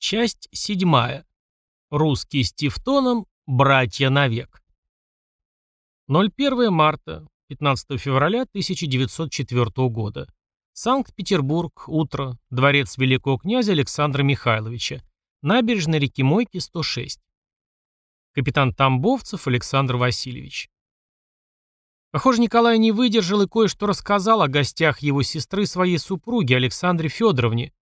Часть седьмая. Русские с Тевтоном, братья навек. 01 марта, 15 февраля 1904 года. Санкт-Петербург, утро, дворец великого князя Александра Михайловича, набережная реки Мойки, 106. Капитан Тамбовцев Александр Васильевич. Похоже, Николай не выдержал и кое-что рассказал о гостях его сестры своей супруги Александре Федоровне,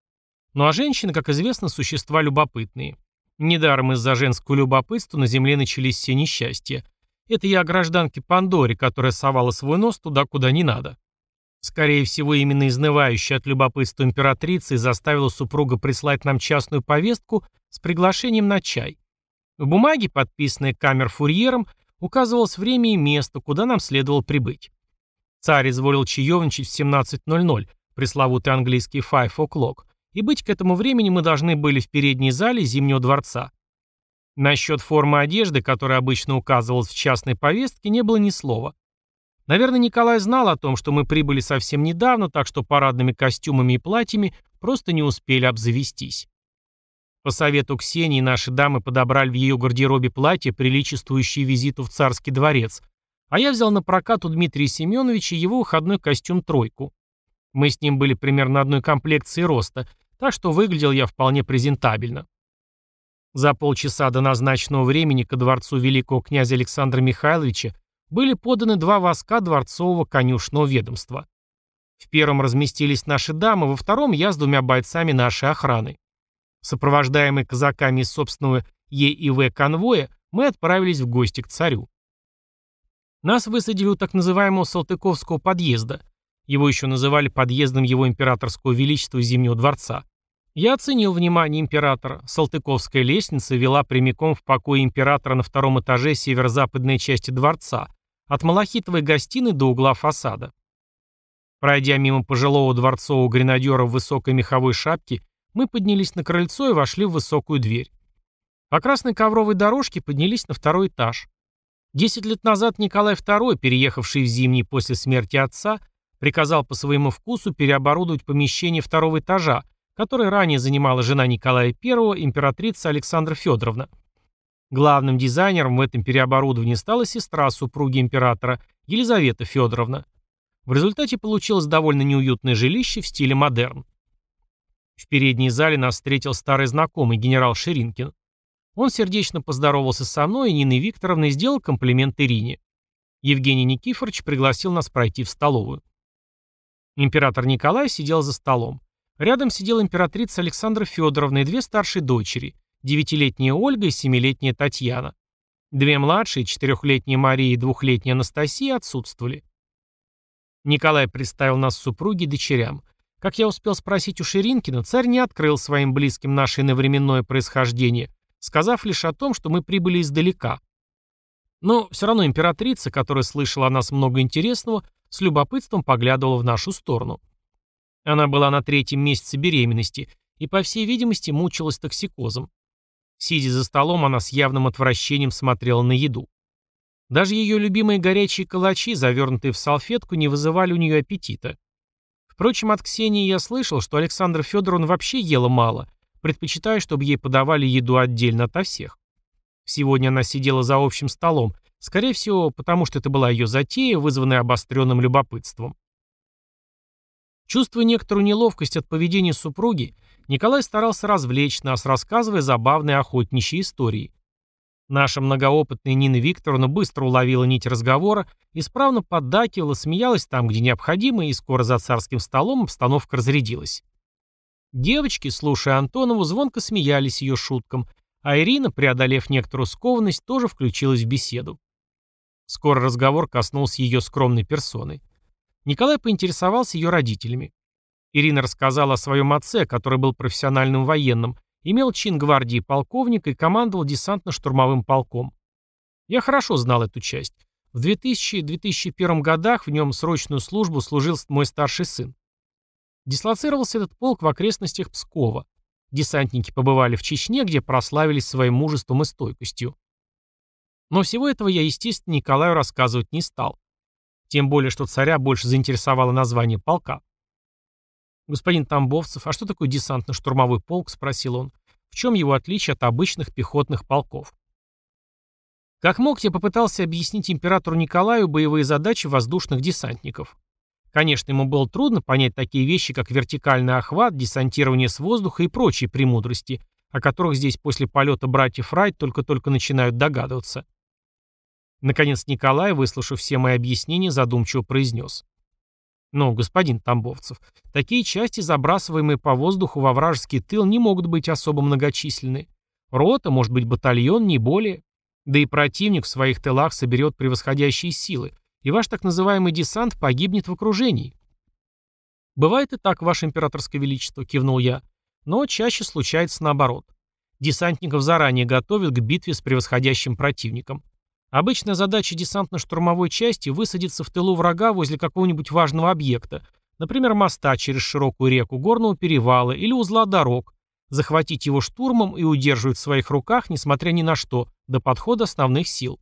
ну а женщины, как известно, существа любопытные. Недаром из-за женского любопытства на земле начались все несчастья. Это я о гражданке Пандоре, которая совала свой нос туда, куда не надо. Скорее всего, именно изнывающая от любопытства императрица заставила супруга прислать нам частную повестку с приглашением на чай. В бумаге, подписанной камер-фурьером, указывалось время и место, куда нам следовало прибыть. Царь изволил чаевничать в 17.00, пресловутый английский «five o'clock», и быть к этому времени мы должны были в передней зале Зимнего дворца. Насчет формы одежды, которая обычно указывалась в частной повестке, не было ни слова. Наверное, Николай знал о том, что мы прибыли совсем недавно, так что парадными костюмами и платьями просто не успели обзавестись. По совету Ксении наши дамы подобрали в ее гардеробе платье, приличествующее визиту в царский дворец, а я взял на прокат у Дмитрия Семеновича его выходной костюм «тройку». Мы с ним были примерно одной комплекции роста, так что выглядел я вполне презентабельно. За полчаса до назначенного времени ко дворцу великого князя Александра Михайловича были поданы два воска дворцового конюшного ведомства. В первом разместились наши дамы, во втором я с двумя бойцами нашей охраны. Сопровождаемые казаками из собственного ЕИВ конвоя, мы отправились в гости к царю. Нас высадили у так называемого Салтыковского подъезда – его еще называли подъездом его императорского величества Зимнего дворца. Я оценил внимание императора. Салтыковская лестница вела прямиком в покой императора на втором этаже северо-западной части дворца, от малахитовой гостиной до угла фасада. Пройдя мимо пожилого дворцового гренадера в высокой меховой шапке, мы поднялись на крыльцо и вошли в высокую дверь. По красной ковровой дорожке поднялись на второй этаж. Десять лет назад Николай II, переехавший в Зимний после смерти отца, приказал по своему вкусу переоборудовать помещение второго этажа, которое ранее занимала жена Николая I, императрица Александра Федоровна. Главным дизайнером в этом переоборудовании стала сестра супруги императора Елизавета Федоровна. В результате получилось довольно неуютное жилище в стиле модерн. В передней зале нас встретил старый знакомый генерал Ширинкин. Он сердечно поздоровался со мной и Ниной Викторовной сделал комплимент Ирине. Евгений Никифорович пригласил нас пройти в столовую. Император Николай сидел за столом. Рядом сидела императрица Александра Федоровна и две старшие дочери, девятилетняя Ольга и семилетняя Татьяна. Две младшие, четырехлетняя Мария и двухлетняя Анастасия отсутствовали. Николай представил нас супруги и дочерям. Как я успел спросить у Ширинкина, царь не открыл своим близким наше иновременное происхождение, сказав лишь о том, что мы прибыли издалека. Но все равно императрица, которая слышала о нас много интересного, с любопытством поглядывала в нашу сторону. Она была на третьем месяце беременности и, по всей видимости, мучилась токсикозом. Сидя за столом, она с явным отвращением смотрела на еду. Даже ее любимые горячие калачи, завернутые в салфетку, не вызывали у нее аппетита. Впрочем, от Ксении я слышал, что Александра Федоровна вообще ела мало, предпочитая, чтобы ей подавали еду отдельно ото всех. Сегодня она сидела за общим столом, Скорее всего, потому что это была ее затея, вызванная обостренным любопытством. Чувствуя некоторую неловкость от поведения супруги, Николай старался развлечь нас, рассказывая забавные охотничьи истории. Наша многоопытная Нина Викторовна быстро уловила нить разговора, исправно поддакивала, смеялась там, где необходимо, и скоро за царским столом обстановка разрядилась. Девочки, слушая Антонову, звонко смеялись ее шуткам, а Ирина, преодолев некоторую скованность, тоже включилась в беседу. Скоро разговор коснулся ее скромной персоны. Николай поинтересовался ее родителями. Ирина рассказала о своем отце, который был профессиональным военным, имел чин гвардии полковника и командовал десантно-штурмовым полком. Я хорошо знал эту часть. В 2000-2001 годах в нем срочную службу служил мой старший сын. Дислоцировался этот полк в окрестностях Пскова. Десантники побывали в Чечне, где прославились своим мужеством и стойкостью. Но всего этого я, естественно, Николаю рассказывать не стал. Тем более, что царя больше заинтересовало название полка. «Господин Тамбовцев, а что такое десантно-штурмовой полк?» – спросил он. «В чем его отличие от обычных пехотных полков? Как мог, я попытался объяснить императору Николаю боевые задачи воздушных десантников. Конечно, ему было трудно понять такие вещи, как вертикальный охват, десантирование с воздуха и прочие премудрости, о которых здесь после полета братьев Райт только-только начинают догадываться. Наконец Николай, выслушав все мои объяснения, задумчиво произнес. «Ну, господин Тамбовцев, такие части, забрасываемые по воздуху во вражеский тыл, не могут быть особо многочисленны. Рота, может быть, батальон, не более. Да и противник в своих тылах соберет превосходящие силы, и ваш так называемый десант погибнет в окружении». «Бывает и так, ваше императорское величество», — кивнул я, — «но чаще случается наоборот. Десантников заранее готовят к битве с превосходящим противником. Обычная задача десантно-штурмовой части – высадиться в тылу врага возле какого-нибудь важного объекта, например, моста через широкую реку, горного перевала или узла дорог, захватить его штурмом и удерживать в своих руках, несмотря ни на что, до подхода основных сил.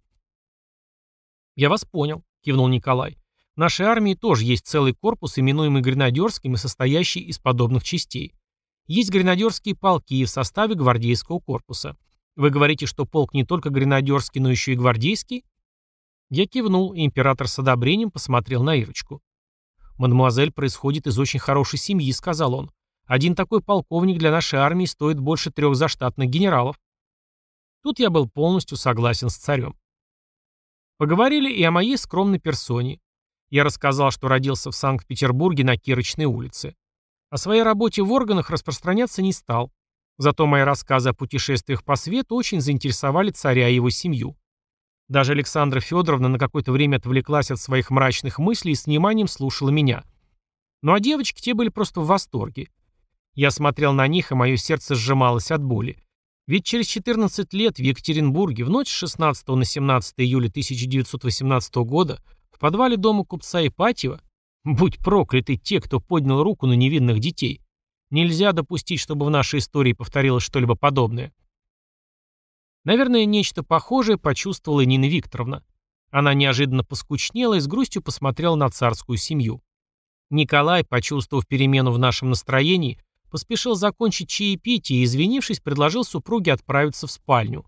«Я вас понял», – кивнул Николай. «В нашей армии тоже есть целый корпус, именуемый гренадерским и состоящий из подобных частей. Есть гренадерские полки в составе гвардейского корпуса. Вы говорите, что полк не только гренадерский, но еще и гвардейский? Я кивнул, и император с одобрением посмотрел на Ирочку. «Мадемуазель происходит из очень хорошей семьи», — сказал он. «Один такой полковник для нашей армии стоит больше трех заштатных генералов». Тут я был полностью согласен с царем. Поговорили и о моей скромной персоне. Я рассказал, что родился в Санкт-Петербурге на Кирочной улице. О своей работе в органах распространяться не стал. Зато мои рассказы о путешествиях по свету очень заинтересовали царя и его семью. Даже Александра Федоровна на какое-то время отвлеклась от своих мрачных мыслей и с вниманием слушала меня. Ну а девочки те были просто в восторге. Я смотрел на них, и мое сердце сжималось от боли. Ведь через 14 лет в Екатеринбурге в ночь с 16 на 17 июля 1918 года в подвале дома купца Ипатьева, будь прокляты те, кто поднял руку на невинных детей, Нельзя допустить, чтобы в нашей истории повторилось что-либо подобное. Наверное, нечто похожее почувствовала и Нина Викторовна. Она неожиданно поскучнела и с грустью посмотрела на царскую семью. Николай, почувствовав перемену в нашем настроении, поспешил закончить чаепитие и, извинившись, предложил супруге отправиться в спальню.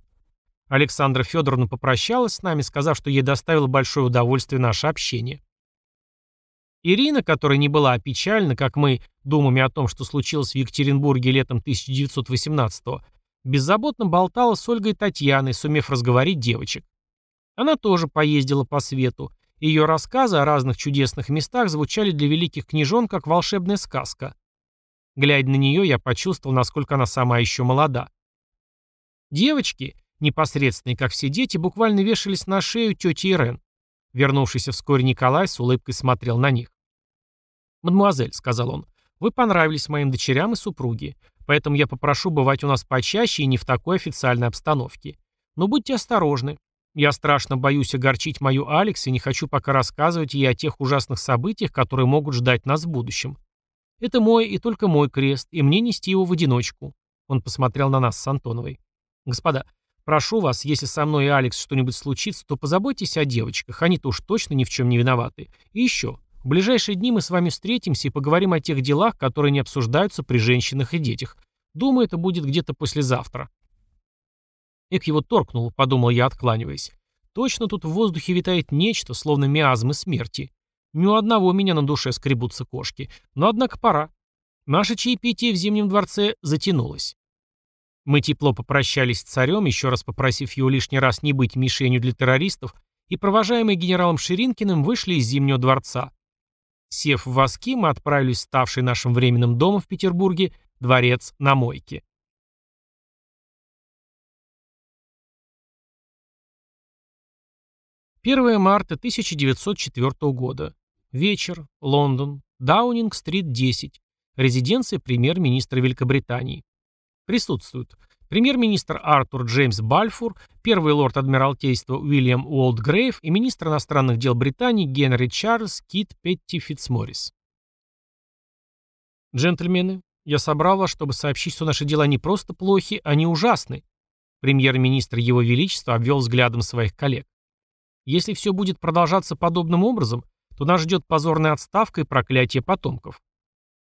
Александра Федоровна попрощалась с нами, сказав, что ей доставило большое удовольствие наше общение. Ирина, которая не была опечальна, как мы, думами о том, что случилось в Екатеринбурге летом 1918-го, беззаботно болтала с Ольгой Татьяной, сумев разговорить девочек. Она тоже поездила по свету. Ее рассказы о разных чудесных местах звучали для великих княжон как волшебная сказка. Глядя на нее, я почувствовал, насколько она сама еще молода. Девочки, непосредственные, как все дети, буквально вешались на шею тети Ирен. Вернувшийся вскоре Николай с улыбкой смотрел на них. «Мадемуазель», — сказал он, — «вы понравились моим дочерям и супруге, поэтому я попрошу бывать у нас почаще и не в такой официальной обстановке. Но будьте осторожны. Я страшно боюсь огорчить мою Алекс и не хочу пока рассказывать ей о тех ужасных событиях, которые могут ждать нас в будущем. Это мой и только мой крест, и мне нести его в одиночку». Он посмотрел на нас с Антоновой. «Господа, прошу вас, если со мной и Алекс что-нибудь случится, то позаботьтесь о девочках, они-то уж точно ни в чем не виноваты. И еще, в ближайшие дни мы с вами встретимся и поговорим о тех делах, которые не обсуждаются при женщинах и детях. Думаю, это будет где-то послезавтра. Эк его торкнуло, подумал я, откланиваясь. Точно тут в воздухе витает нечто, словно миазмы смерти. Ни у одного меня на душе скребутся кошки. Но, однако, пора. Наше чаепитие в Зимнем дворце затянулось. Мы тепло попрощались с царем, еще раз попросив его лишний раз не быть мишенью для террористов, и, провожаемые генералом Ширинкиным, вышли из Зимнего дворца. Сев в воски, мы отправились в ставший нашим временным домом в Петербурге дворец на Мойке. Первое марта 1904 года. Вечер. Лондон. Даунинг-стрит, 10. Резиденция премьер-министра Великобритании. Присутствуют премьер-министр Артур Джеймс Бальфур, первый лорд Адмиралтейства Уильям Уолдгрейв и министр иностранных дел Британии Генри Чарльз Кит Петти Фитцморрис. Джентльмены, я собрал вас, чтобы сообщить, что наши дела не просто плохи, они ужасны. Премьер-министр Его Величества обвел взглядом своих коллег. Если все будет продолжаться подобным образом, то нас ждет позорная отставка и проклятие потомков.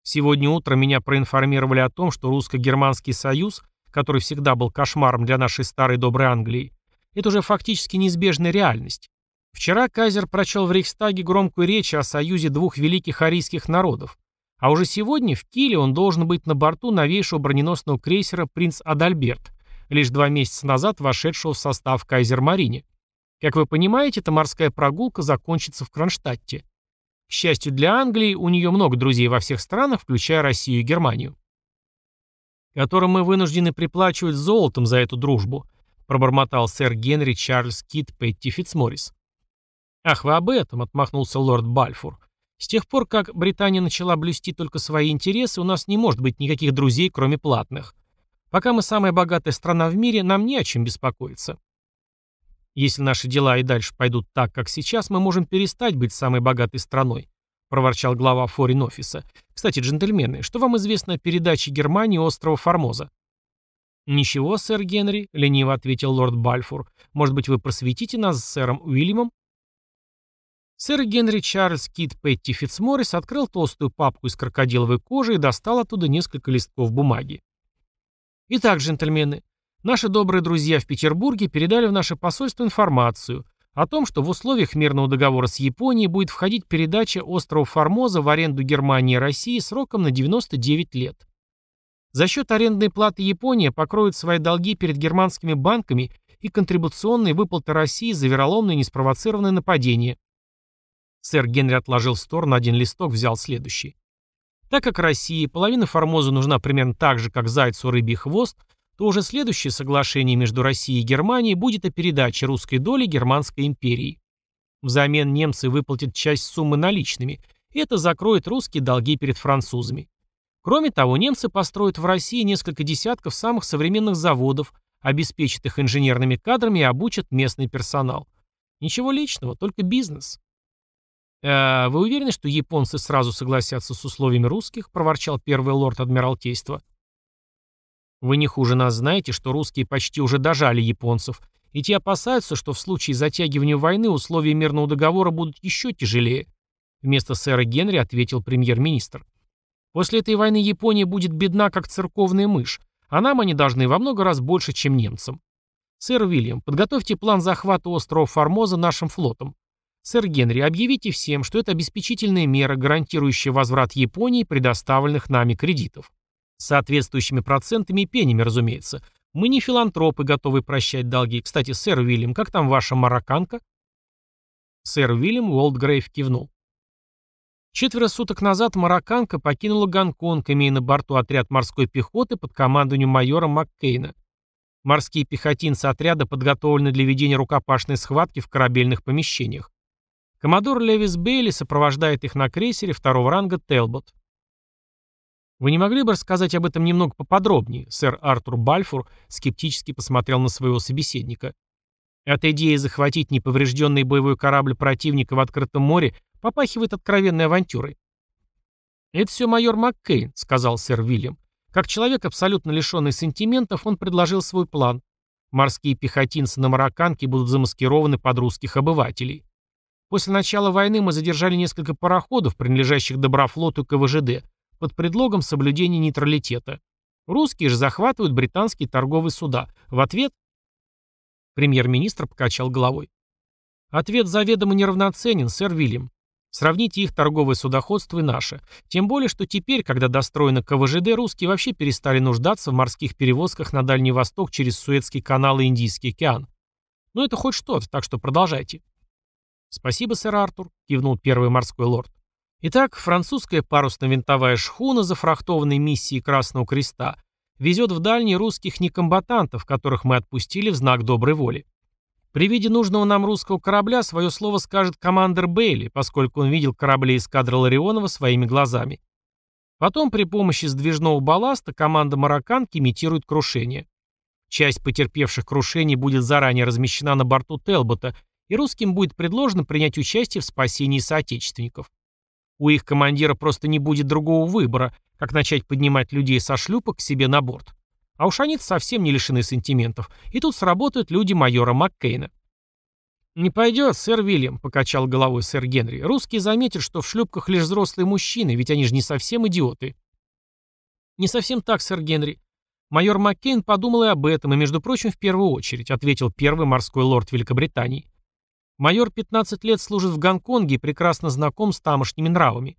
Сегодня утром меня проинформировали о том, что русско-германский союз который всегда был кошмаром для нашей старой доброй Англии, это уже фактически неизбежная реальность. Вчера Кайзер прочел в Рейхстаге громкую речь о союзе двух великих арийских народов, а уже сегодня в Киле он должен быть на борту новейшего броненосного крейсера «Принц Адальберт», лишь два месяца назад вошедшего в состав Кайзер-Марине. Как вы понимаете, эта морская прогулка закончится в Кронштадте. К счастью для Англии, у нее много друзей во всех странах, включая Россию и Германию. Которым мы вынуждены приплачивать золотом за эту дружбу, пробормотал сэр Генри Чарльз Кит Петти Фитцморрис. «Ах, вы об этом», — отмахнулся лорд Бальфур. «С тех пор, как Британия начала блюсти только свои интересы, у нас не может быть никаких друзей, кроме платных. Пока мы самая богатая страна в мире, нам не о чем беспокоиться. Если наши дела и дальше пойдут так, как сейчас, мы можем перестать быть самой богатой страной», — проворчал глава форин-офиса. «Кстати, джентльмены, что вам известно о передаче Германии острова Формоза?» «Ничего, сэр Генри», — лениво ответил лорд Бальфур. «Может быть, вы просветите нас с сэром Уильямом?» Сэр Генри Чарльз Кит Петти Фитцморрис открыл толстую папку из крокодиловой кожи и достал оттуда несколько листков бумаги. «Итак, джентльмены, наши добрые друзья в Петербурге передали в наше посольство информацию о том, что в условиях мирного договора с Японией будет входить передача острова Формоза в аренду Германии и России сроком на 99 лет. За счет арендной платы Япония покроет свои долги перед германскими банками и контрибуционные выплаты России за вероломное неспровоцированное нападение. Сэр Генри отложил в сторону один листок, взял следующий. Так как России половина Формоза нужна примерно так же, как Зайцу рыбий хвост, то уже следующее соглашение между Россией и Германией будет о передаче русской доли Германской империи. Взамен немцы выплатят часть суммы наличными, и это закроет русские долги перед французами. Кроме того, немцы построят в России несколько десятков самых современных заводов, обеспечат их инженерными кадрами и обучат местный персонал. Ничего личного, только бизнес. «Э, «Вы уверены, что японцы сразу согласятся с условиями русских?» – проворчал первый лорд Адмиралтейства. «Вы не хуже нас знаете, что русские почти уже дожали японцев, и те опасаются, что в случае затягивания войны условия мирного договора будут еще тяжелее», – вместо сэра Генри ответил премьер-министр. После этой войны Япония будет бедна, как церковная мышь, а нам они должны во много раз больше, чем немцам. Сэр Уильям, подготовьте план захвата острова Формоза нашим флотом. Сэр Генри, объявите всем, что это обеспечительная мера, гарантирующая возврат Японии предоставленных нами кредитов. С соответствующими процентами и пенями, разумеется. Мы не филантропы, готовы прощать долги. Кстати, сэр Уильям, как там ваша марокканка? Сэр Уильям Уолтгрейв кивнул. Четверо суток назад марокканка покинула Гонконг, имея на борту отряд морской пехоты под командованием майора Маккейна. Морские пехотинцы отряда подготовлены для ведения рукопашной схватки в корабельных помещениях. Коммодор Левис Бейли сопровождает их на крейсере второго ранга Телбот. «Вы не могли бы рассказать об этом немного поподробнее?» Сэр Артур Бальфур скептически посмотрел на своего собеседника. От идеи захватить неповрежденный боевой корабль противника в открытом море Попахивает откровенной авантюрой. «Это все майор Маккейн», — сказал сэр Вильям. Как человек, абсолютно лишенный сантиментов, он предложил свой план. Морские пехотинцы на Марокканке будут замаскированы под русских обывателей. После начала войны мы задержали несколько пароходов, принадлежащих Доброфлоту КВЖД, под предлогом соблюдения нейтралитета. Русские же захватывают британские торговые суда. В ответ... Премьер-министр покачал головой. Ответ заведомо неравноценен, сэр Вильям. Сравните их торговое судоходство и наше. Тем более, что теперь, когда достроено КВЖД, русские вообще перестали нуждаться в морских перевозках на Дальний Восток через Суэцкий канал и Индийский океан. Ну это хоть что-то, так что продолжайте. Спасибо, сэр Артур, кивнул первый морской лорд. Итак, французская парусно-винтовая шхуна, зафрахтованной миссией Красного Креста, везет в дальние русских некомбатантов, которых мы отпустили в знак доброй воли. При виде нужного нам русского корабля свое слово скажет командир Бейли, поскольку он видел корабли эскадры Ларионова своими глазами. Потом при помощи сдвижного балласта команда «Марокканки» имитирует крушение. Часть потерпевших крушений будет заранее размещена на борту Телбота, и русским будет предложено принять участие в спасении соотечественников. У их командира просто не будет другого выбора, как начать поднимать людей со шлюпок к себе на борт. А уж они совсем не лишены сантиментов. И тут сработают люди майора Маккейна. «Не пойдет, сэр Вильям», — покачал головой сэр Генри. «Русские заметят, что в шлюпках лишь взрослые мужчины, ведь они же не совсем идиоты». «Не совсем так, сэр Генри. Майор Маккейн подумал и об этом, и, между прочим, в первую очередь, ответил первый морской лорд Великобритании. Майор 15 лет служит в Гонконге и прекрасно знаком с тамошними нравами.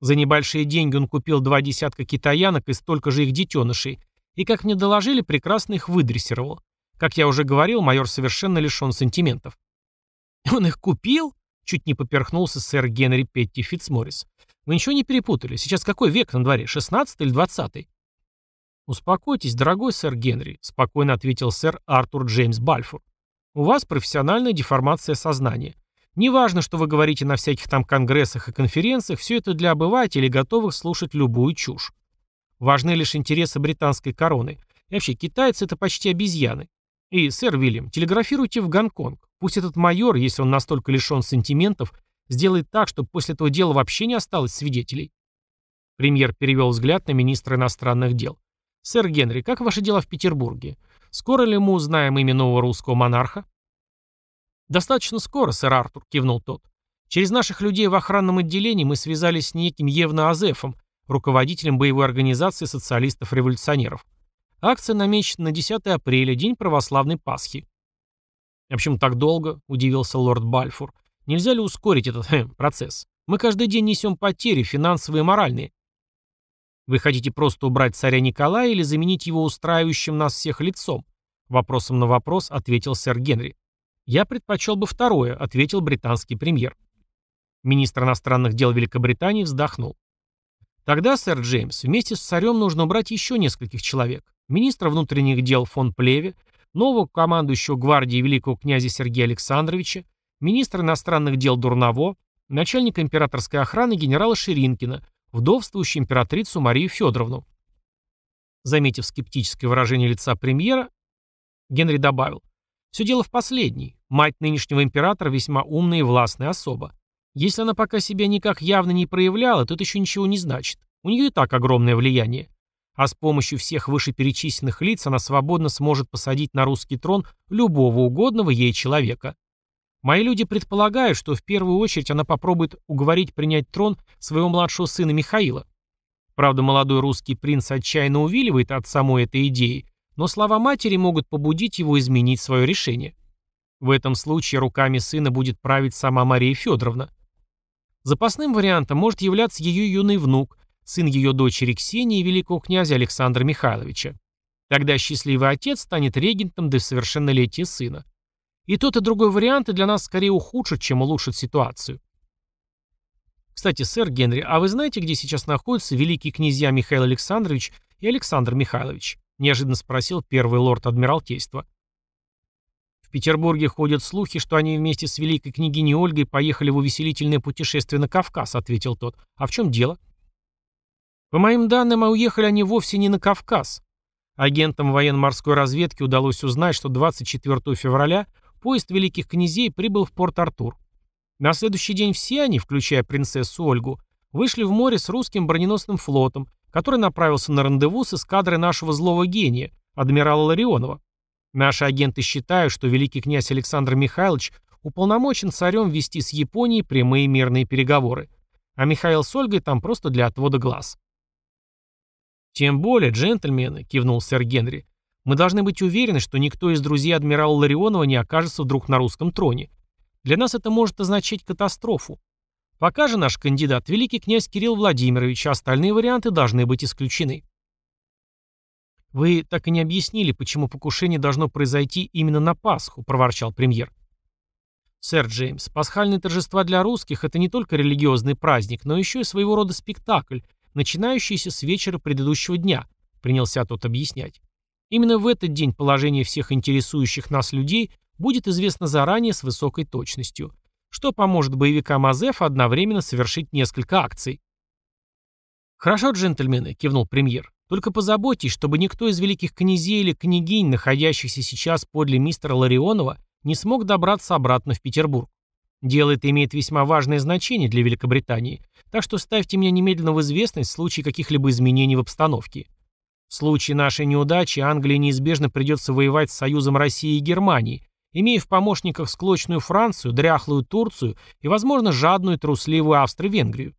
За небольшие деньги он купил два десятка китаянок и столько же их детенышей, и, как мне доложили, прекрасно их выдрессировал. Как я уже говорил, майор совершенно лишен сантиментов. «Он их купил?» — чуть не поперхнулся сэр Генри Петти Фитцморрис. «Вы ничего не перепутали? Сейчас какой век на дворе, 16 или 20 «Успокойтесь, дорогой сэр Генри», — спокойно ответил сэр Артур Джеймс Бальфур. «У вас профессиональная деформация сознания. Неважно, что вы говорите на всяких там конгрессах и конференциях, все это для обывателей, готовых слушать любую чушь. Важны лишь интересы британской короны. И вообще, китайцы — это почти обезьяны. И, сэр Вильям, телеграфируйте в Гонконг. Пусть этот майор, если он настолько лишен сантиментов, сделает так, чтобы после этого дела вообще не осталось свидетелей. Премьер перевел взгляд на министра иностранных дел. «Сэр Генри, как ваши дела в Петербурге? Скоро ли мы узнаем имя нового русского монарха?» «Достаточно скоро, сэр Артур», — кивнул тот. «Через наших людей в охранном отделении мы связались с неким Евно Азефом, руководителем боевой организации социалистов-революционеров. Акция намечена на 10 апреля, день православной Пасхи. «А почему так долго?» – удивился лорд Бальфур. «Нельзя ли ускорить этот хм, процесс? Мы каждый день несем потери, финансовые и моральные». «Вы хотите просто убрать царя Николая или заменить его устраивающим нас всех лицом?» Вопросом на вопрос ответил сэр Генри. «Я предпочел бы второе», — ответил британский премьер. Министр иностранных дел Великобритании вздохнул. Тогда, сэр Джеймс, вместе с царем нужно убрать еще нескольких человек. Министра внутренних дел фон Плеве, нового командующего гвардии великого князя Сергея Александровича, министра иностранных дел Дурново, начальника императорской охраны генерала Ширинкина, вдовствующую императрицу Марию Федоровну. Заметив скептическое выражение лица премьера, Генри добавил, «Все дело в последней. Мать нынешнего императора весьма умная и властная особа. Если она пока себя никак явно не проявляла, то это еще ничего не значит. У нее и так огромное влияние. А с помощью всех вышеперечисленных лиц она свободно сможет посадить на русский трон любого угодного ей человека. Мои люди предполагают, что в первую очередь она попробует уговорить принять трон своего младшего сына Михаила. Правда, молодой русский принц отчаянно увиливает от самой этой идеи, но слова матери могут побудить его изменить свое решение. В этом случае руками сына будет править сама Мария Федоровна. Запасным вариантом может являться ее юный внук, сын ее дочери Ксении и великого князя Александра Михайловича. Тогда счастливый отец станет регентом до совершеннолетия сына. И тот и другой варианты для нас скорее ухудшат, чем улучшат ситуацию. Кстати, сэр Генри, а вы знаете, где сейчас находятся великие князья Михаил Александрович и Александр Михайлович? Неожиданно спросил первый лорд Адмиралтейства. В Петербурге ходят слухи, что они вместе с великой княгиней Ольгой поехали в увеселительное путешествие на Кавказ, ответил тот. А в чем дело? По моим данным, а уехали они вовсе не на Кавказ. Агентам военно-морской разведки удалось узнать, что 24 февраля поезд великих князей прибыл в Порт-Артур. На следующий день все они, включая принцессу Ольгу, вышли в море с русским броненосным флотом, который направился на рандеву с эскадрой нашего злого гения, адмирала Ларионова. Наши агенты считают, что великий князь Александр Михайлович уполномочен царем вести с Японией прямые мирные переговоры, а Михаил с Ольгой там просто для отвода глаз. «Тем более, джентльмены», — кивнул сэр Генри, «мы должны быть уверены, что никто из друзей адмирала Ларионова не окажется вдруг на русском троне. Для нас это может означать катастрофу. Пока же наш кандидат — великий князь Кирилл Владимирович, а остальные варианты должны быть исключены». «Вы так и не объяснили, почему покушение должно произойти именно на Пасху», — проворчал премьер. «Сэр Джеймс, пасхальные торжества для русских — это не только религиозный праздник, но еще и своего рода спектакль, начинающийся с вечера предыдущего дня», — принялся тот объяснять. «Именно в этот день положение всех интересующих нас людей будет известно заранее с высокой точностью, что поможет боевикам Азефа одновременно совершить несколько акций». «Хорошо, джентльмены», — кивнул премьер. Только позаботьтесь, чтобы никто из великих князей или княгинь, находящихся сейчас подле мистера Ларионова, не смог добраться обратно в Петербург. Дело это имеет весьма важное значение для Великобритании, так что ставьте меня немедленно в известность в случае каких-либо изменений в обстановке. В случае нашей неудачи Англии неизбежно придется воевать с союзом России и Германии, имея в помощниках склочную Францию, дряхлую Турцию и, возможно, жадную трусливую Австро-Венгрию.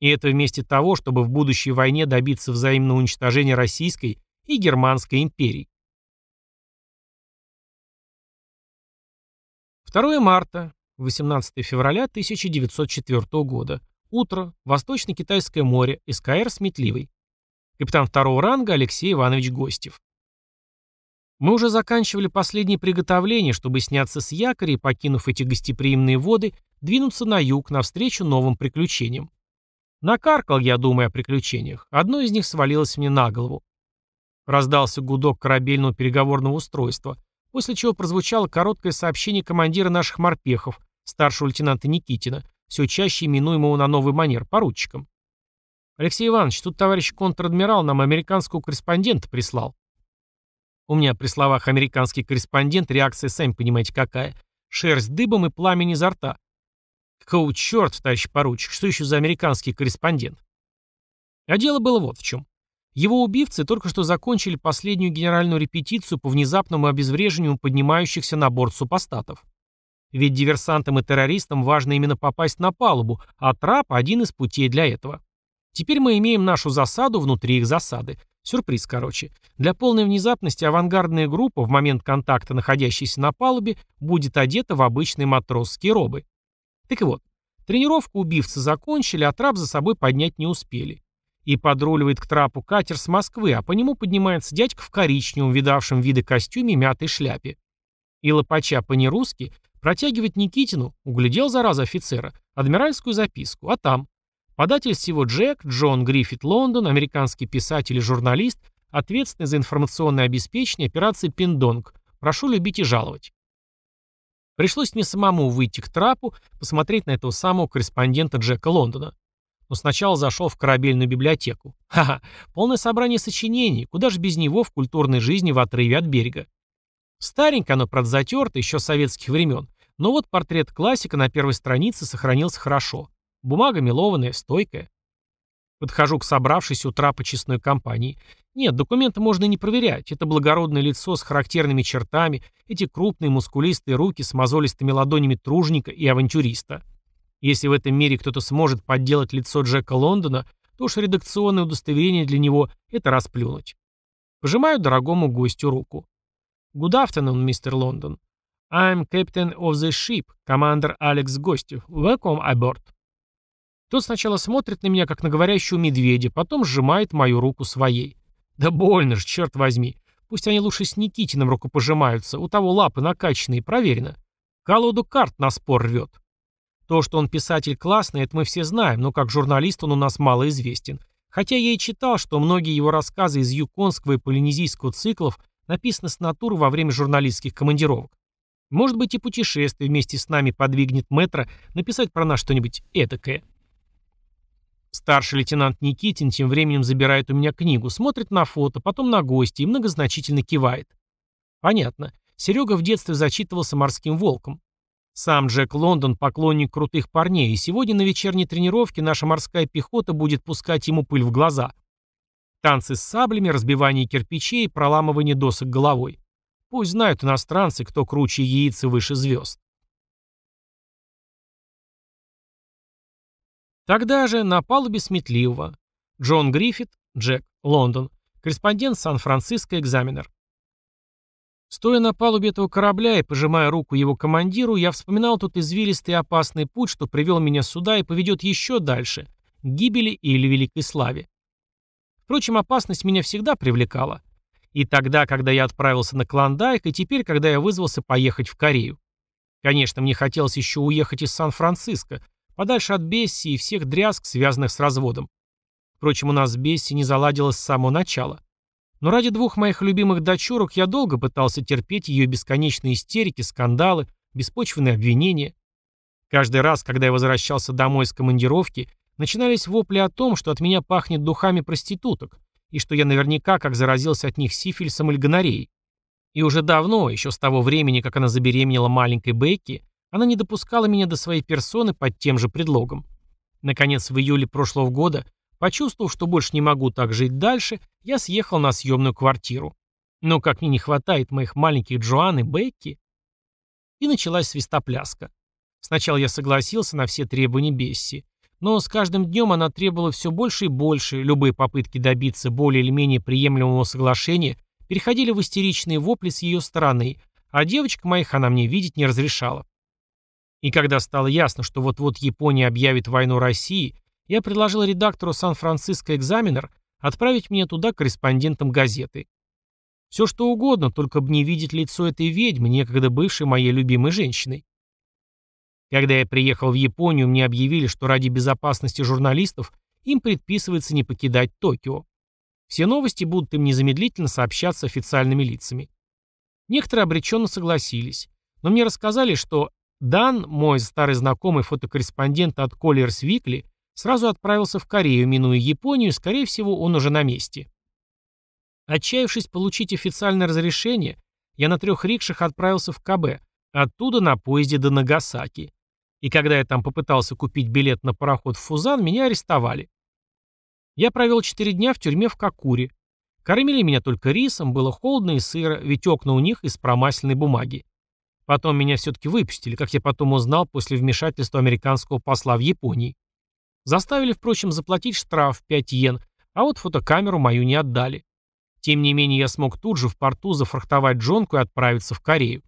И это вместе того, чтобы в будущей войне добиться взаимного уничтожения российской и Германской империй. 2 марта, 18 февраля 1904 года. Утро. Восточно-Китайское море. СКР «Сметливый». Капитан второго ранга Алексей Иванович Гостев. Мы уже заканчивали последние приготовления, чтобы сняться с якоря и, покинув эти гостеприимные воды, двинуться на юг навстречу новым приключениям. Накаркал я, думая о приключениях. Одно из них свалилось мне на голову. Раздался гудок корабельного переговорного устройства, после чего прозвучало короткое сообщение командира наших морпехов, старшего лейтенанта Никитина, все чаще именуемого на новый манер поручиком. «Алексей Иванович, тут товарищ контр-адмирал нам американского корреспондента прислал». У меня при словах «американский корреспондент» реакция, сами понимаете, какая. Шерсть дыбом и пламень изо рта. Какого черта, товарищ поручик, что еще за американский корреспондент? А дело было вот в чем. Его убивцы только что закончили последнюю генеральную репетицию по внезапному обезвреживанию поднимающихся на борт супостатов. Ведь диверсантам и террористам важно именно попасть на палубу, а трап – один из путей для этого. Теперь мы имеем нашу засаду внутри их засады. Сюрприз, короче. Для полной внезапности авангардная группа, в момент контакта находящаяся на палубе, будет одета в обычные матросские робы. Так вот, тренировку убивцы закончили, а трап за собой поднять не успели. И подруливает к трапу катер с Москвы, а по нему поднимается дядька в коричневом, видавшем виды костюме и мятой шляпе. И лопача по-нерусски протягивает Никитину, углядел зараза офицера, адмиральскую записку, а там Податель всего Джек, Джон Гриффит Лондон, американский писатель и журналист, ответственный за информационное обеспечение операции «Пиндонг». Прошу любить и жаловать. Пришлось мне самому выйти к трапу, посмотреть на этого самого корреспондента Джека Лондона. Но сначала зашел в корабельную библиотеку. Ха-ха, полное собрание сочинений, куда же без него в культурной жизни в отрыве от берега. Старенько оно, правда, затерто, еще советских времен, но вот портрет классика на первой странице сохранился хорошо. Бумага мелованная, стойкая. Подхожу к собравшейся у трапа честной компании. Нет, документы можно не проверять. Это благородное лицо с характерными чертами, эти крупные мускулистые руки с мозолистыми ладонями тружника и авантюриста. Если в этом мире кто-то сможет подделать лицо Джека Лондона, то уж редакционное удостоверение для него – это расплюнуть. Пожимаю дорогому гостю руку. Good afternoon, мистер Лондон. I'm captain of the ship, commander Алекс Гостев. Welcome aboard. Тот сначала смотрит на меня, как на говорящего медведя, потом сжимает мою руку своей. Да больно же, черт возьми. Пусть они лучше с Никитиным рукопожимаются, у того лапы накачанные, проверено. Колоду карт на спор рвет. То, что он писатель классный, это мы все знаем, но как журналист он у нас мало известен. Хотя я и читал, что многие его рассказы из юконского и полинезийского циклов написаны с натуры во время журналистских командировок. Может быть и путешествие вместе с нами подвигнет Метро написать про нас что-нибудь этакое. Старший лейтенант Никитин тем временем забирает у меня книгу, смотрит на фото, потом на гости и многозначительно кивает. Понятно. Серега в детстве зачитывался «Морским волком». Сам Джек Лондон – поклонник крутых парней, и сегодня на вечерней тренировке наша морская пехота будет пускать ему пыль в глаза. Танцы с саблями, разбивание кирпичей, проламывание досок головой. Пусть знают иностранцы, кто круче яиц и выше звезд. Тогда же на палубе сметливого. Джон Гриффит, Джек, Лондон. Корреспондент Сан-Франциско, экзаменер. Стоя на палубе этого корабля и пожимая руку его командиру, я вспоминал тот извилистый и опасный путь, что привел меня сюда и поведет еще дальше, к гибели или великой славе. Впрочем, опасность меня всегда привлекала. И тогда, когда я отправился на Клондайк, и теперь, когда я вызвался поехать в Корею. Конечно, мне хотелось еще уехать из Сан-Франциско, Подальше от Бесси и всех дрязг, связанных с разводом. Впрочем, у нас с Бесси не заладилось с самого начала. Но ради двух моих любимых дочурок я долго пытался терпеть ее бесконечные истерики, скандалы, беспочвенные обвинения. Каждый раз, когда я возвращался домой из командировки, начинались вопли о том, что от меня пахнет духами проституток, и что я наверняка как заразился от них сифилисом или гонореей. И уже давно, еще с того времени, как она забеременела маленькой Бекки, она не допускала меня до своей персоны под тем же предлогом. Наконец, в июле прошлого года, почувствовав, что больше не могу так жить дальше, я съехал на съемную квартиру. Но как мне не хватает моих маленьких Джоан и Бекки. И началась свистопляска. Сначала я согласился на все требования Бесси. Но с каждым днем она требовала все больше и больше, любые попытки добиться более или менее приемлемого соглашения переходили в истеричные вопли с ее стороны, а девочек моих она мне видеть не разрешала. И когда стало ясно, что вот-вот Япония объявит войну России, я предложил редактору Сан-Франциско Экзаменер отправить меня туда корреспондентом газеты. Все что угодно, только бы не видеть лицо этой ведьмы, некогда бывшей моей любимой женщиной. Когда я приехал в Японию, мне объявили, что ради безопасности журналистов им предписывается не покидать Токио. Все новости будут им незамедлительно сообщаться официальными лицами. Некоторые обреченно согласились, но мне рассказали, что Дан, мой старый знакомый фотокорреспондент от Colliers Weekly, сразу отправился в Корею, минуя Японию, и, скорее всего, он уже на месте. Отчаявшись получить официальное разрешение, я на трех рикшах отправился в КБ, оттуда на поезде до Нагасаки. И когда я там попытался купить билет на пароход в Фузан, меня арестовали. Я провел четыре дня в тюрьме в Кокуре. Кормили меня только рисом, было холодно и сыро, ведь окна у них из промасленной бумаги. Потом меня все-таки выпустили, как я потом узнал после вмешательства американского посла в Японии. Заставили, впрочем, заплатить штраф в 5 йен, а вот фотокамеру мою не отдали. Тем не менее, я смог тут же в порту зафрахтовать джонку и отправиться в Корею.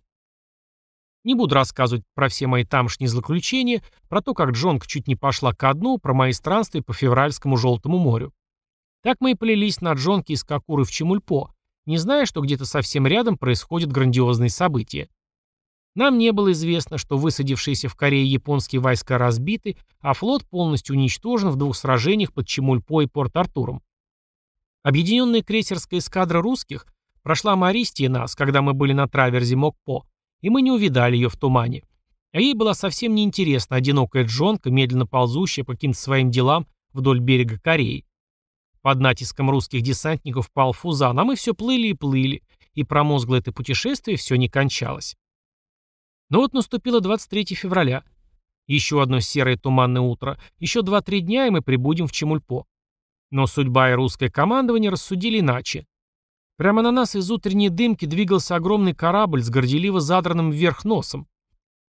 Не буду рассказывать про все мои тамошние злоключения, про то, как джонка чуть не пошла ко дну, про мои странствия по Февральскому Желтому морю. Так мы и полились на джонке из Кокуры в Чемульпо, не зная, что где-то совсем рядом происходят грандиозные события. Нам не было известно, что высадившиеся в Корее японские войска разбиты, а флот полностью уничтожен в двух сражениях под Чемульпо и Порт-Артуром. Объединенная крейсерская эскадра русских прошла Мористи нас, когда мы были на траверзе Мокпо, и мы не увидали ее в тумане. А ей была совсем неинтересна одинокая джонка, медленно ползущая по каким-то своим делам вдоль берега Кореи. Под натиском русских десантников пал Фузан, а мы все плыли и плыли, и промозгло это путешествие все не кончалось. Но вот наступило 23 февраля. Еще одно серое туманное утро. Еще 2-3 дня, и мы прибудем в Чемульпо. Но судьба и русское командование рассудили иначе. Прямо на нас из утренней дымки двигался огромный корабль с горделиво задранным вверх носом.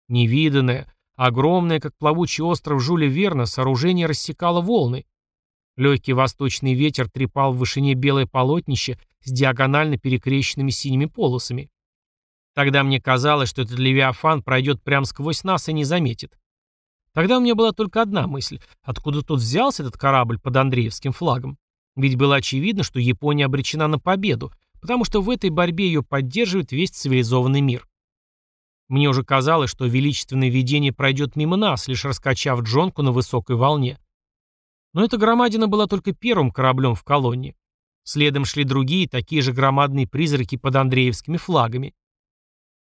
Невиданное, огромное, как плавучий остров Жюля Верна, сооружение рассекало волны. Легкий восточный ветер трепал в вышине белое полотнище с диагонально перекрещенными синими полосами. Тогда мне казалось, что этот Левиафан пройдет прямо сквозь нас и не заметит. Тогда у меня была только одна мысль. Откуда тут взялся этот корабль под Андреевским флагом? Ведь было очевидно, что Япония обречена на победу, потому что в этой борьбе ее поддерживает весь цивилизованный мир. Мне уже казалось, что величественное видение пройдет мимо нас, лишь раскачав джонку на высокой волне. Но эта громадина была только первым кораблем в колонне. Следом шли другие, такие же громадные призраки под Андреевскими флагами.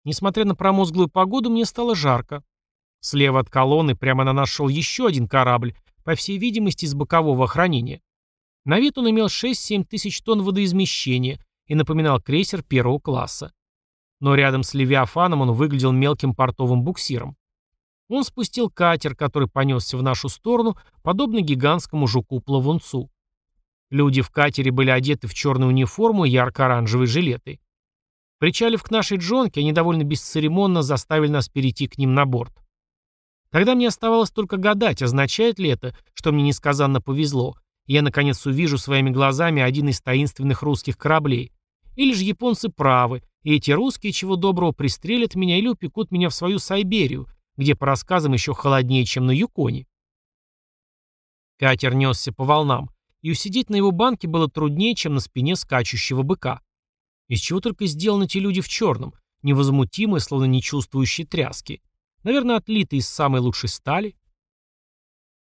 Несмотря на промозглую погоду, мне стало жарко. Слева от колонны прямо на нас шел еще один корабль, по всей видимости, из бокового охранения. На вид он имел 6-7 тысяч тонн водоизмещения и напоминал крейсер первого класса. Но рядом с Левиафаном он выглядел мелким портовым буксиром. Он спустил катер, который понесся в нашу сторону, подобно гигантскому жуку-плавунцу. Люди в катере были одеты в черную униформу и ярко-оранжевые жилеты. Причалив к нашей джонке, они довольно бесцеремонно заставили нас перейти к ним на борт. Тогда мне оставалось только гадать, означает ли это, что мне несказанно повезло, и я наконец увижу своими глазами один из таинственных русских кораблей. Или же японцы правы, и эти русские чего доброго пристрелят меня или упекут меня в свою Сайберию, где по рассказам еще холоднее, чем на Юконе. Катер несся по волнам, и усидеть на его банке было труднее, чем на спине скачущего быка. Из чего только сделаны те люди в черном, невозмутимые, словно не чувствующие тряски. Наверное, отлитые из самой лучшей стали.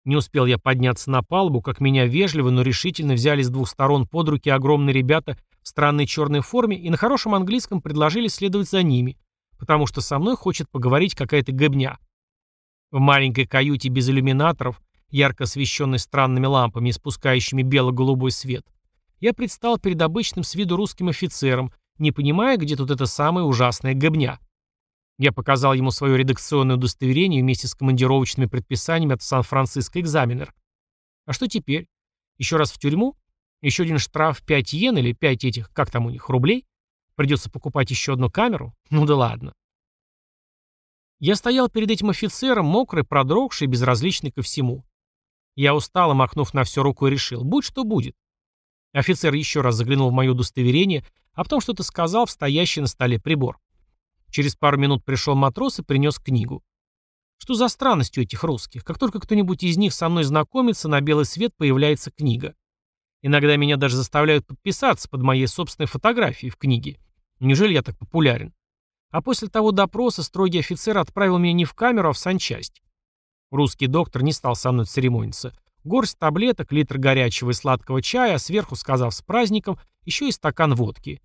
Не успел я подняться на палубу, как меня вежливо, но решительно взяли с двух сторон под руки огромные ребята в странной черной форме и на хорошем английском предложили следовать за ними, потому что со мной хочет поговорить какая-то гобня. В маленькой каюте без иллюминаторов, ярко освещенной странными лампами, испускающими бело-голубой свет, я предстал перед обычным с виду русским офицером, не понимая, где тут эта самая ужасная гобня. Я показал ему свое редакционное удостоверение вместе с командировочными предписаниями от Сан-Франциско экзаменер. А что теперь? Еще раз в тюрьму? Еще один штраф 5 йен или 5 этих, как там у них, рублей? Придется покупать еще одну камеру? Ну да ладно. Я стоял перед этим офицером, мокрый, продрогший, безразличный ко всему. Я устал и, махнув на все рукой, решил, будь что будет. Офицер еще раз заглянул в мое удостоверение, а потом что-то сказал в стоящий на столе прибор. Через пару минут пришел матрос и принес книгу. Что за странность у этих русских? Как только кто-нибудь из них со мной знакомится, на белый свет появляется книга. Иногда меня даже заставляют подписаться под моей собственной фотографией в книге. Неужели я так популярен? А после того допроса строгий офицер отправил меня не в камеру, а в санчасть. Русский доктор не стал со мной церемониться. Горсть таблеток, литр горячего и сладкого чая, сверху, сказав с праздником, еще и стакан водки.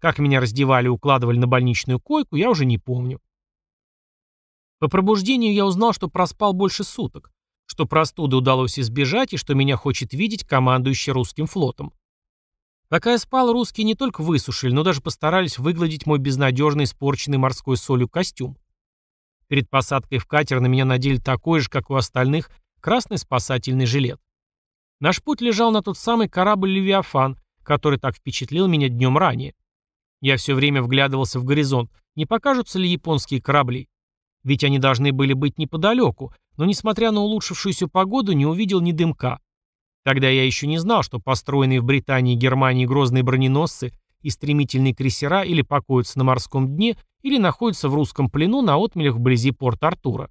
Как меня раздевали и укладывали на больничную койку, я уже не помню. По пробуждению я узнал, что проспал больше суток, что простуды удалось избежать и что меня хочет видеть командующий русским флотом. Пока я спал, русские не только высушили, но даже постарались выгладить мой безнадежно испорченный морской солью костюм. Перед посадкой в катер на меня надели такой же, как у остальных, красный спасательный жилет. Наш путь лежал на тот самый корабль «Левиафан», который так впечатлил меня днем ранее. Я все время вглядывался в горизонт, не покажутся ли японские корабли. Ведь они должны были быть неподалеку, но, несмотря на улучшившуюся погоду, не увидел ни дымка. Тогда я еще не знал, что построенные в Британии и Германии грозные броненосцы и стремительные крейсера или покоятся на морском дне, или находятся в русском плену на отмелях вблизи порта Артура.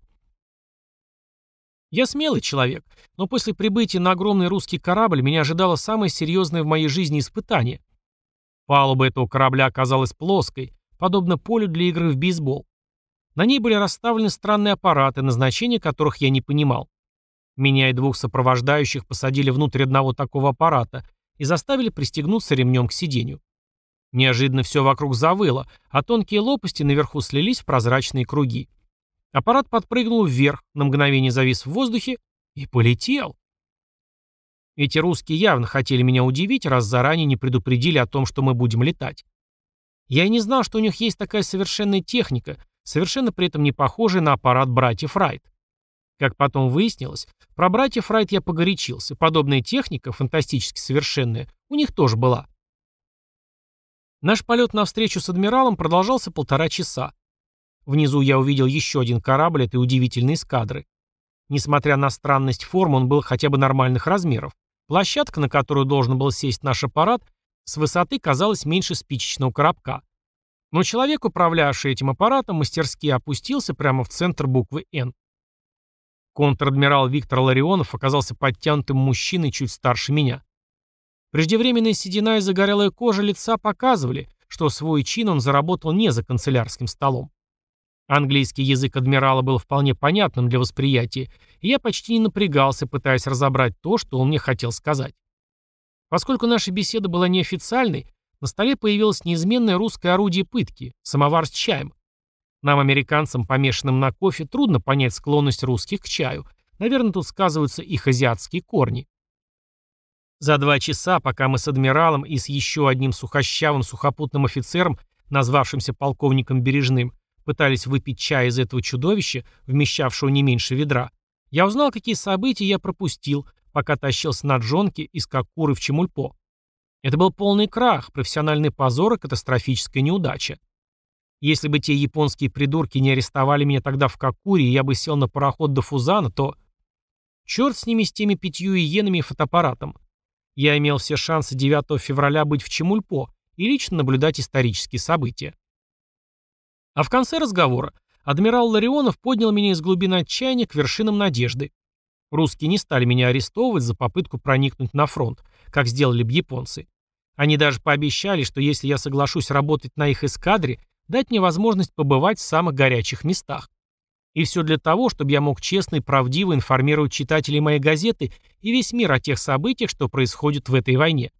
Я смелый человек, но после прибытия на огромный русский корабль меня ожидало самое серьезное в моей жизни испытание. Палуба этого корабля оказалась плоской, подобно полю для игры в бейсбол. На ней были расставлены странные аппараты, назначения которых я не понимал. Меня и двух сопровождающих посадили внутрь одного такого аппарата и заставили пристегнуться ремнем к сиденью. Неожиданно все вокруг завыло, а тонкие лопасти наверху слились в прозрачные круги. Аппарат подпрыгнул вверх, на мгновение завис в воздухе и полетел. Эти русские явно хотели меня удивить, раз заранее не предупредили о том, что мы будем летать. Я и не знал, что у них есть такая совершенная техника, совершенно при этом не похожий на аппарат братьев Райт. Как потом выяснилось, про братьев Райт я погорячился. Подобная техника, фантастически совершенная, у них тоже была. Наш полет на встречу с адмиралом продолжался полтора часа. Внизу я увидел еще один корабль этой удивительной эскадры. Несмотря на странность формы, он был хотя бы нормальных размеров. Площадка, на которую должен был сесть наш аппарат, с высоты казалась меньше спичечного коробка. Но человек, управлявший этим аппаратом, мастерски опустился прямо в центр буквы «Н». Контр-адмирал Виктор Ларионов оказался подтянутым мужчиной чуть старше меня. Преждевременная седина и загорелая кожа лица показывали, что свой чин он заработал не за канцелярским столом. Английский язык адмирала был вполне понятным для восприятия, и я почти не напрягался, пытаясь разобрать то, что он мне хотел сказать. Поскольку наша беседа была неофициальной, на столе появилось неизменное русское орудие пытки – самовар с чаем. Нам, американцам, помешанным на кофе, трудно понять склонность русских к чаю. Наверное, тут сказываются их азиатские корни. За два часа, пока мы с адмиралом и с еще одним сухощавым сухопутным офицером, назвавшимся полковником Бережным, пытались выпить чай из этого чудовища, вмещавшего не меньше ведра, я узнал, какие события я пропустил, пока тащился на джонке из Какуры в Чемульпо. Это был полный крах, профессиональный позор и катастрофическая неудача. Если бы те японские придурки не арестовали меня тогда в Какуре, и я бы сел на пароход до Фузана, то... Черт с ними, с теми пятью иенами и фотоаппаратом. Я имел все шансы 9 февраля быть в Чемульпо и лично наблюдать исторические события. А в конце разговора адмирал Ларионов поднял меня из глубины отчаяния к вершинам надежды. Русские не стали меня арестовывать за попытку проникнуть на фронт, как сделали бы японцы. Они даже пообещали, что если я соглашусь работать на их эскадре, дать мне возможность побывать в самых горячих местах. И все для того, чтобы я мог честно и правдиво информировать читателей моей газеты и весь мир о тех событиях, что происходят в этой войне.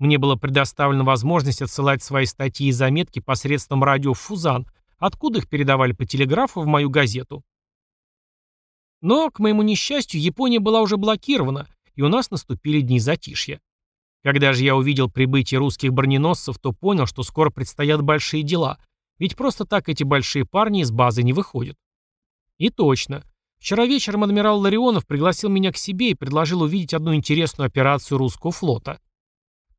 Мне была предоставлена возможность отсылать свои статьи и заметки посредством радио «Фузан», откуда их передавали по телеграфу в мою газету. Но, к моему несчастью, Япония была уже блокирована, и у нас наступили дни затишья. Когда же я увидел прибытие русских броненосцев, то понял, что скоро предстоят большие дела, ведь просто так эти большие парни из базы не выходят. И точно. Вчера вечером адмирал Ларионов пригласил меня к себе и предложил увидеть одну интересную операцию русского флота.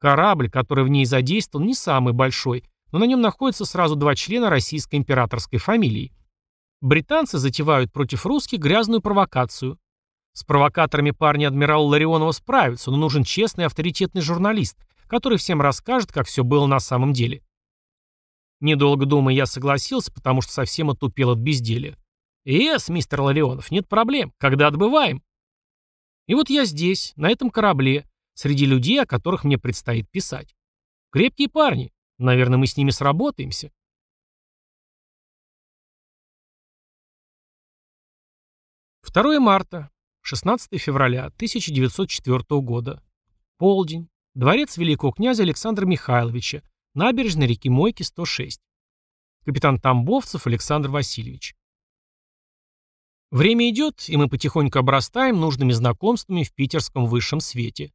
Корабль, который в ней задействован, не самый большой, но на нем находятся сразу два члена российской императорской фамилии. Британцы затевают против русских грязную провокацию. С провокаторами парни адмирала Ларионова справятся, но нужен честный авторитетный журналист, который всем расскажет, как все было на самом деле. Недолго думая, я согласился, потому что совсем отупел от безделия. «Эс, мистер Ларионов, нет проблем. Когда отбываем?» И вот я здесь, на этом корабле, среди людей, о которых мне предстоит писать. Крепкие парни. Наверное, мы с ними сработаемся. Второе марта. 16 февраля 1904 года. Полдень. Дворец великого князя Александра Михайловича. Набережная реки Мойки, 106. Капитан Тамбовцев Александр Васильевич. Время идет, и мы потихоньку обрастаем нужными знакомствами в питерском высшем свете.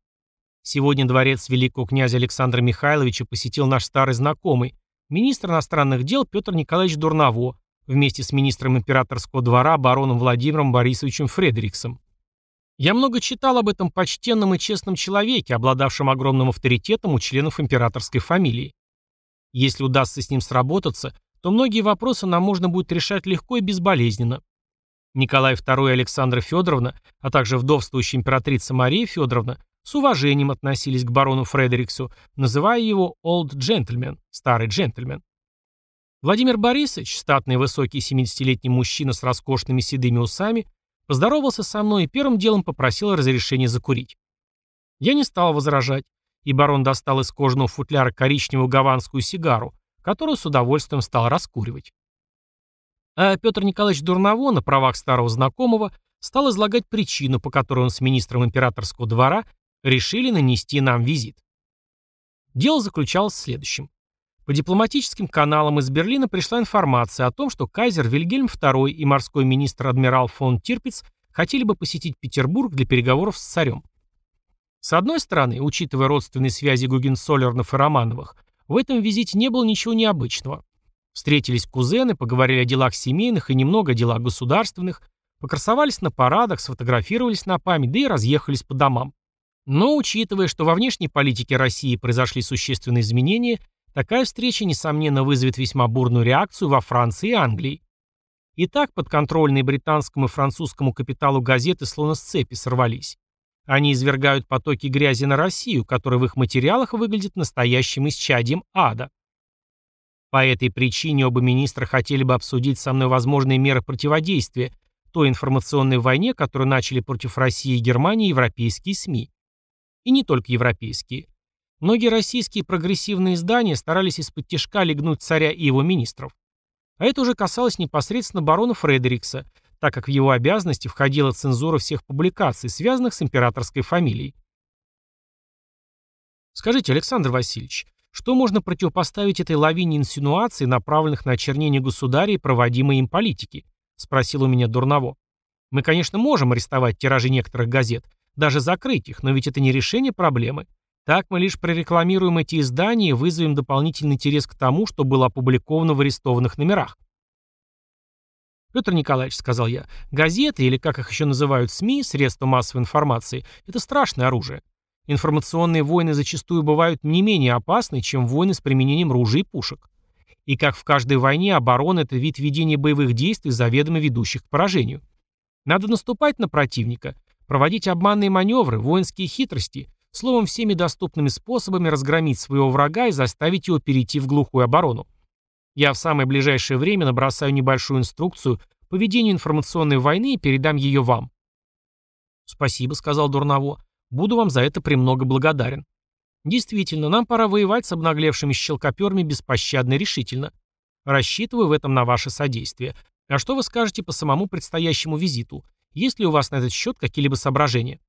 Сегодня дворец великого князя Александра Михайловича посетил наш старый знакомый, министр иностранных дел Петр Николаевич Дурново, вместе с министром императорского двора бароном Владимиром Борисовичем Фредериксом. Я много читал об этом почтенном и честном человеке, обладавшем огромным авторитетом у членов императорской фамилии. Если удастся с ним сработаться, то многие вопросы нам можно будет решать легко и безболезненно. Николай II и Александра Федоровна, а также вдовствующая императрица Мария Федоровна с уважением относились к барону Фредериксу, называя его «old gentleman» – «старый джентльмен». Владимир Борисович, статный высокий 70-летний мужчина с роскошными седыми усами, Поздоровался со мной и первым делом попросил разрешения закурить. Я не стал возражать, и барон достал из кожаного футляра коричневую гаванскую сигару, которую с удовольствием стал раскуривать. А Петр Николаевич Дурново на правах старого знакомого стал излагать причину, по которой он с министром императорского двора решили нанести нам визит. Дело заключалось в следующем. По дипломатическим каналам из Берлина пришла информация о том, что кайзер Вильгельм II и морской министр адмирал фон Тирпиц хотели бы посетить Петербург для переговоров с царем. С одной стороны, учитывая родственные связи Гугенсолернов и Романовых, в этом визите не было ничего необычного. Встретились кузены, поговорили о делах семейных и немного о делах государственных, покрасовались на парадах, сфотографировались на память, да и разъехались по домам. Но, учитывая, что во внешней политике России произошли существенные изменения, Такая встреча, несомненно, вызовет весьма бурную реакцию во Франции и Англии. Итак, подконтрольные британскому и французскому капиталу газеты словно с цепи сорвались. Они извергают потоки грязи на Россию, которая в их материалах выглядит настоящим исчадием ада. По этой причине оба министра хотели бы обсудить со мной возможные меры противодействия той информационной войне, которую начали против России и Германии европейские СМИ. И не только европейские. Многие российские прогрессивные издания старались из-под тяжка легнуть царя и его министров. А это уже касалось непосредственно барона Фредерикса, так как в его обязанности входила цензура всех публикаций, связанных с императорской фамилией. Скажите, Александр Васильевич, что можно противопоставить этой лавине инсинуаций, направленных на очернение государя и проводимой им политики? Спросил у меня Дурново. Мы, конечно, можем арестовать тиражи некоторых газет, даже закрыть их, но ведь это не решение проблемы. Так мы лишь прорекламируем эти издания и вызовем дополнительный интерес к тому, что было опубликовано в арестованных номерах. Петр Николаевич, сказал я, газеты, или как их еще называют СМИ, средства массовой информации, это страшное оружие. Информационные войны зачастую бывают не менее опасны, чем войны с применением ружей и пушек. И как в каждой войне, оборона – это вид ведения боевых действий, заведомо ведущих к поражению. Надо наступать на противника, проводить обманные маневры, воинские хитрости, Словом, всеми доступными способами разгромить своего врага и заставить его перейти в глухую оборону. Я в самое ближайшее время набросаю небольшую инструкцию по ведению информационной войны и передам ее вам. «Спасибо», — сказал Дурново. «Буду вам за это премного благодарен». «Действительно, нам пора воевать с обнаглевшими щелкоперами беспощадно и решительно. Рассчитываю в этом на ваше содействие. А что вы скажете по самому предстоящему визиту? Есть ли у вас на этот счет какие-либо соображения?»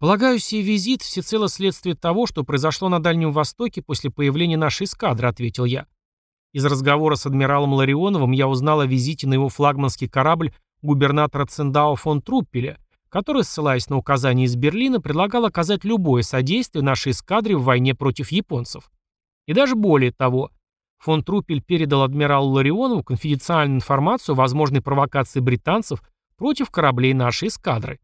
Полагаю, сей визит всецело следствие того, что произошло на Дальнем Востоке после появления нашей эскадры, ответил я. Из разговора с адмиралом Ларионовым я узнал о визите на его флагманский корабль губернатора Циндао фон Труппеля, который, ссылаясь на указания из Берлина, предлагал оказать любое содействие нашей эскадре в войне против японцев. И даже более того, фон Труппель передал адмиралу Ларионову конфиденциальную информацию о возможной провокации британцев против кораблей нашей эскадры.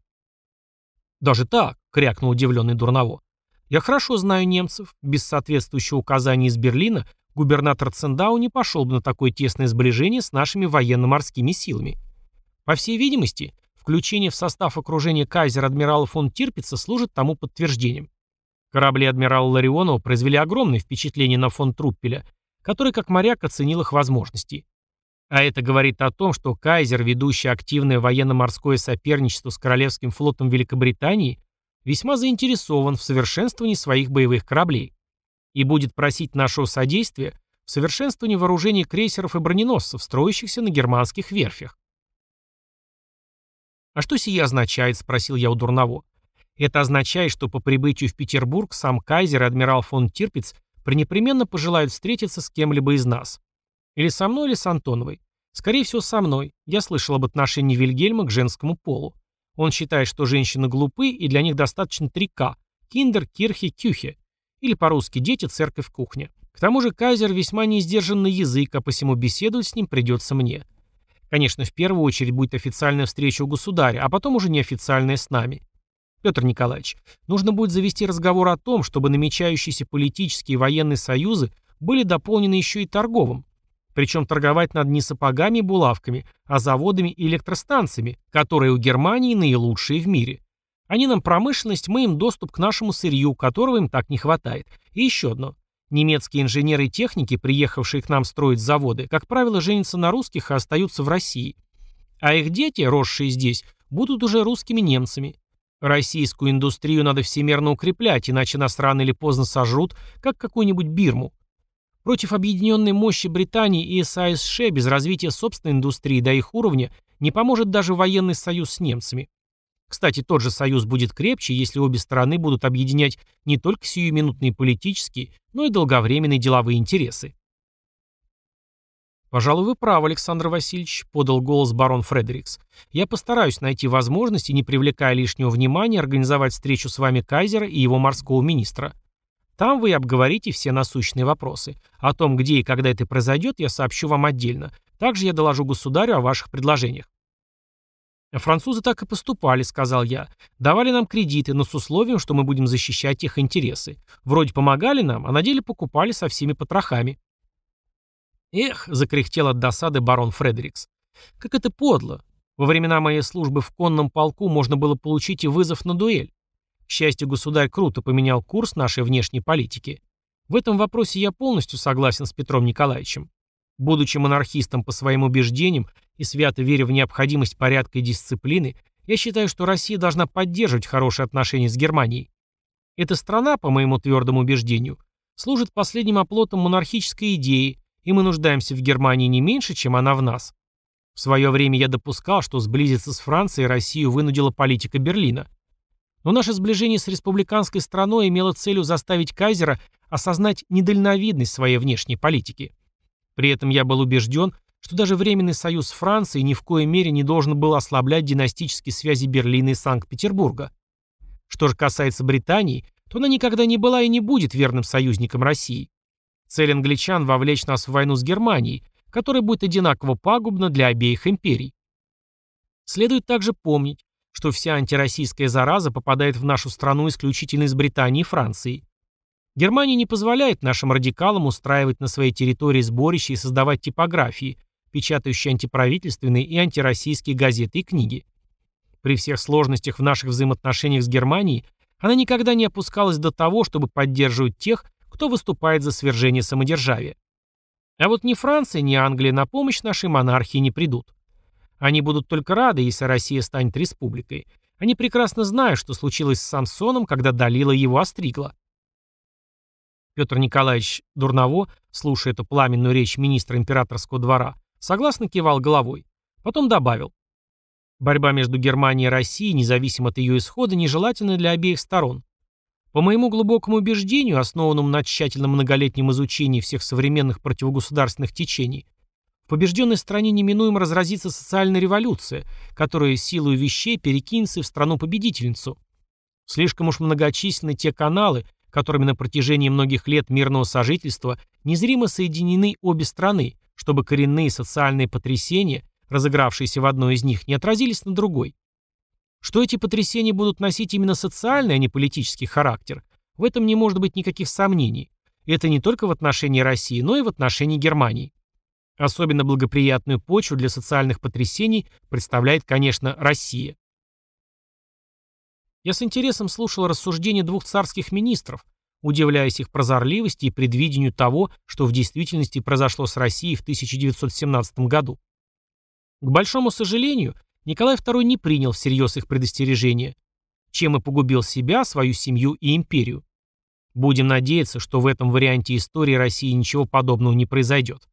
«Даже так?» — крякнул удивленный Дурново. «Я хорошо знаю немцев. Без соответствующего указания из Берлина губернатор Цендау не пошел бы на такое тесное сближение с нашими военно-морскими силами. По всей видимости, Включение в состав окружения кайзера адмирала фон Тирпица служит тому подтверждением. Корабли адмирала Ларионова произвели огромное впечатление на фон Труппеля, который как моряк оценил их возможности. А это говорит о том, что кайзер, ведущий активное военно-морское соперничество с Королевским флотом Великобритании, весьма заинтересован в совершенствовании своих боевых кораблей и будет просить нашего содействия в совершенствовании вооружений крейсеров и броненосцев, строящихся на германских верфях. «А что сие означает?» – спросил я у Дурново. «Это означает, что по прибытию в Петербург сам кайзер и адмирал фон Тирпиц пренепременно пожелают встретиться с кем-либо из нас. Или со мной, или с Антоновой. Скорее всего, со мной. Я слышал об отношении Вильгельма к женскому полу. Он считает, что женщины глупы, и для них достаточно три К – киндер, кирхи, кюхе. Или по-русски «дети, церковь, кухня». К тому же Кайзер весьма неиздержанный язык, а посему беседовать с ним придется мне. Конечно, в первую очередь будет официальная встреча у государя, а потом уже неофициальная с нами. Петр Николаевич, нужно будет завести разговор о том, чтобы намечающиеся политические и военные союзы были дополнены еще и торговым. Причем торговать надо не сапогами и булавками, а заводами и электростанциями, которые у Германии наилучшие в мире. Они нам промышленность, мы им доступ к нашему сырью, которого им так не хватает. И еще одно. Немецкие инженеры и техники, приехавшие к нам строить заводы, как правило, женятся на русских и остаются в России. А их дети, росшие здесь, будут уже русскими немцами. Российскую индустрию надо всемерно укреплять, иначе нас рано или поздно сожрут, как какую-нибудь Бирму. Против объединенной мощи Британии и САСШ без развития собственной индустрии до их уровня не поможет даже военный союз с немцами. Кстати, тот же союз будет крепче, если обе стороны будут объединять не только сиюминутные политические, но и долговременные деловые интересы. «Пожалуй, вы правы, Александр Васильевич», — подал голос барон Фредерикс. «Я постараюсь найти возможности, не привлекая лишнего внимания, организовать встречу с вами Кайзера и его морского министра. Там вы обговорите все насущные вопросы. О том, где и когда это произойдет, я сообщу вам отдельно. Также я доложу государю о ваших предложениях. «Французы так и поступали», — сказал я. «Давали нам кредиты, но с условием, что мы будем защищать их интересы. Вроде помогали нам, а на деле покупали со всеми потрохами». «Эх», — закряхтел от досады барон Фредерикс. «Как это подло. Во времена моей службы в конном полку можно было получить и вызов на дуэль. К счастью, государь круто поменял курс нашей внешней политики. В этом вопросе я полностью согласен с Петром Николаевичем. Будучи монархистом по своим убеждениям и свято веря в необходимость порядка и дисциплины, я считаю, что Россия должна поддерживать хорошие отношения с Германией. Эта страна, по моему твердому убеждению, служит последним оплотом монархической идеи, и мы нуждаемся в Германии не меньше, чем она в нас. В свое время я допускал, что сблизиться с Францией Россию вынудила политика Берлина. Но наше сближение с республиканской страной имело целью заставить Кайзера осознать недальновидность своей внешней политики. При этом я был убежден, что даже Временный союз с Францией ни в коей мере не должен был ослаблять династические связи Берлина и Санкт-Петербурга. Что же касается Британии, то она никогда не была и не будет верным союзником России. Цель англичан – вовлечь нас в войну с Германией, которая будет одинаково пагубна для обеих империй. Следует также помнить, что вся антироссийская зараза попадает в нашу страну исключительно из Британии и Франции. Германия не позволяет нашим радикалам устраивать на своей территории сборища и создавать типографии, печатающие антиправительственные и антироссийские газеты и книги. При всех сложностях в наших взаимоотношениях с Германией она никогда не опускалась до того, чтобы поддерживать тех, кто выступает за свержение самодержавия. А вот ни Франция, ни Англия на помощь нашей монархии не придут. Они будут только рады, если Россия станет республикой. Они прекрасно знают, что случилось с Самсоном, когда Далила его остригла. Петр Николаевич Дурново, слушая эту пламенную речь министра императорского двора, согласно кивал головой. Потом добавил. Борьба между Германией и Россией, независимо от ее исхода, нежелательна для обеих сторон. По моему глубокому убеждению, основанному на тщательном многолетнем изучении всех современных противогосударственных течений, в побежденной стране неминуемо разразится социальная революция, которая силой вещей перекинется в страну-победительницу. Слишком уж многочисленны те каналы, которыми на протяжении многих лет мирного сожительства незримо соединены обе страны, чтобы коренные социальные потрясения, разыгравшиеся в одной из них, не отразились на другой. Что эти потрясения будут носить именно социальный, а не политический характер, в этом не может быть никаких сомнений. Это не только в отношении России, но и в отношении Германии. Особенно благоприятную почву для социальных потрясений представляет, конечно, Россия. Я с интересом слушал рассуждения двух царских министров, удивляясь их прозорливости и предвидению того, что в действительности произошло с Россией в 1917 году. К большому сожалению, Николай II не принял всерьез их предостережения, чем и погубил себя, свою семью и империю. Будем надеяться, что в этом варианте истории России ничего подобного не произойдет.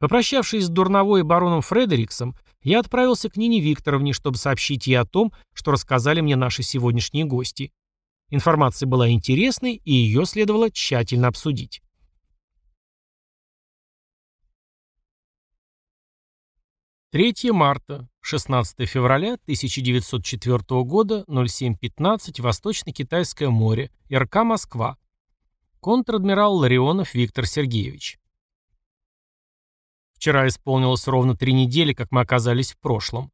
Попрощавшись с Дурновой и бароном Фредериксом, я отправился к Нине Викторовне, чтобы сообщить ей о том, что рассказали мне наши сегодняшние гости. Информация была интересной, и ее следовало тщательно обсудить. Третье марта, 16 февраля 1904 года, 07.15, Восточно-Китайское море, РК Москва. Контр-адмирал Ларионов Виктор Сергеевич. Вчера исполнилось ровно три недели, как мы оказались в прошлом.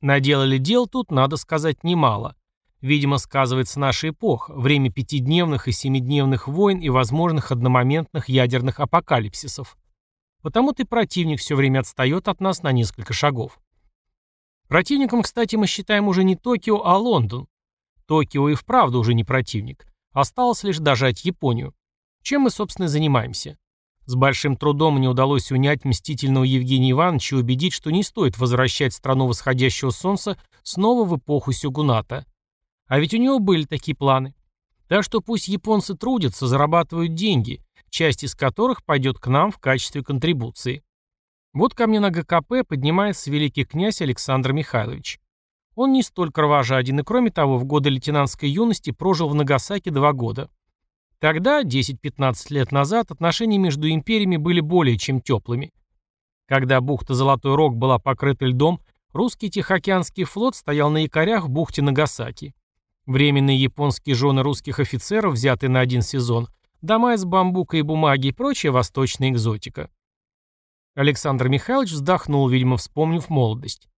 Наделали дел тут, надо сказать, немало. Видимо, сказывается наша эпоха, время пятидневных и семидневных войн и возможных одномоментных ядерных апокалипсисов. Потому-то и противник все время отстает от нас на несколько шагов. Противником, кстати, мы считаем уже не Токио, а Лондон. Токио и вправду уже не противник. Осталось лишь дожать Японию. Чем мы, собственно, занимаемся? С большим трудом мне удалось унять мстительного Евгения Ивановича и убедить, что не стоит возвращать страну восходящего солнца снова в эпоху сёгуната. А ведь у него были такие планы. Так что пусть японцы трудятся, зарабатывают деньги, часть из которых пойдет к нам в качестве контрибуции. Вот ко мне на ГКП поднимается великий князь Александр Михайлович. Он не столь кровожаден и, кроме того, в годы лейтенантской юности прожил в Нагасаки два года. Тогда, 10-15 лет назад, отношения между империями были более чем теплыми. Когда бухта Золотой Рог была покрыта льдом, русский Тихоокеанский флот стоял на якорях в бухте Нагасаки. Временные японские жены русских офицеров, взятые на один сезон, дома из бамбука и бумаги и прочая восточная экзотика. Александр Михайлович вздохнул, видимо, вспомнив молодость.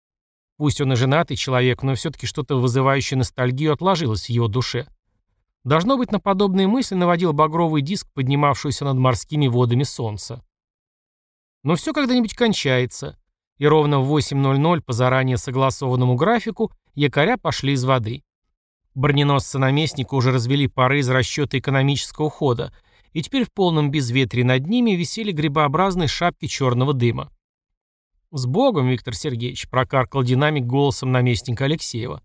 Пусть он и женатый человек, но все-таки что-то вызывающее ностальгию отложилось в его душе. Должно быть, на подобные мысли наводил багровый диск, поднимавшийся над морскими водами солнца. Но все когда-нибудь кончается, и ровно в 8.00 по заранее согласованному графику якоря пошли из воды. Броненосцы наместника уже развели пары из расчета экономического хода, и теперь в полном безветрии над ними висели грибообразные шапки черного дыма. «С Богом, Виктор Сергеевич!» — прокаркал динамик голосом наместника Алексеева.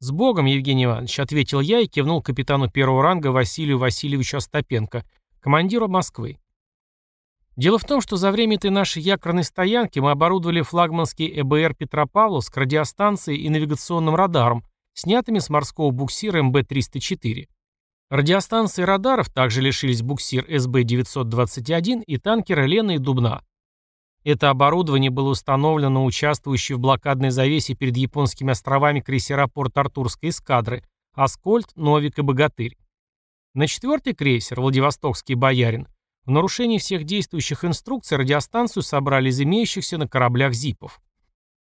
«С Богом, Евгений Иванович», — ответил я и кивнул капитану первого ранга Василию Васильевичу Остапенко, командиру Москвы. Дело в том, что за время этой нашей якорной стоянки мы оборудовали флагманский ЭБР Петропавловск радиостанцией и навигационным радаром, снятыми с морского буксира МБ-304. Радиостанции радаров также лишились буксир СБ-921 и танкеры Лена и Дубна. Это оборудование было установлено на участвующей в блокадной завесе перед японскими островами крейсера Порт-Артурской эскадры «Аскольд», «Новик» и «Богатырь». На четвертый крейсер «Владивостокский боярин» в нарушении всех действующих инструкций радиостанцию собрали из имеющихся на кораблях ЗИПов.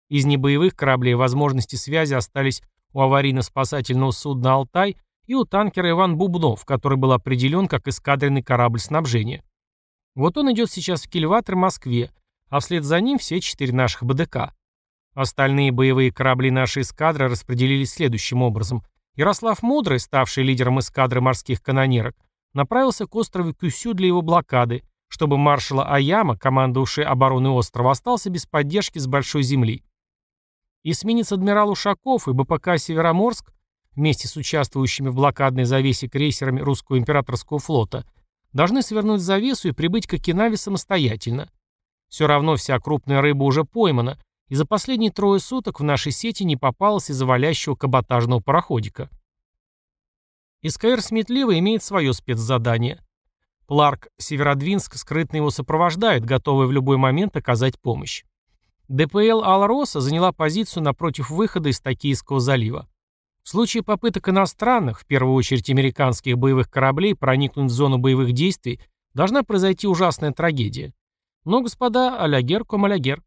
Из небоевых кораблей возможности связи остались у аварийно-спасательного судна «Алтай» и у танкера «Иван Бубнов», который был определен как эскадренный корабль снабжения. Вот он идет сейчас в кильватер Москве, а вслед за ним все четыре наших БДК. Остальные боевые корабли нашей эскадры распределились следующим образом. Ярослав Мудрый, ставший лидером эскадры морских канонерок, направился к острову Кюсю для его блокады, чтобы маршала Аяма, командовавший обороной острова, остался без поддержки с большой земли. Эсминец адмирал Ушаков и БПК «Североморск» вместе с участвующими в блокадной завесе крейсерами русского императорского флота должны свернуть завесу и прибыть к Окинаве самостоятельно. Все равно вся крупная рыба уже поймана, и за последние трое суток в нашей сети не попалось из-за валящего каботажного пароходика. СКР «Сметливо» имеет свое спецзадание. Пларк Северодвинск скрытно его сопровождает, готовый в любой момент оказать помощь. ДПЛ «Алроса» заняла позицию напротив выхода из Токийского залива. В случае попыток иностранных, в первую очередь американских боевых кораблей, проникнуть в зону боевых действий, должна произойти ужасная трагедия. Но, господа, алягер ком алягер.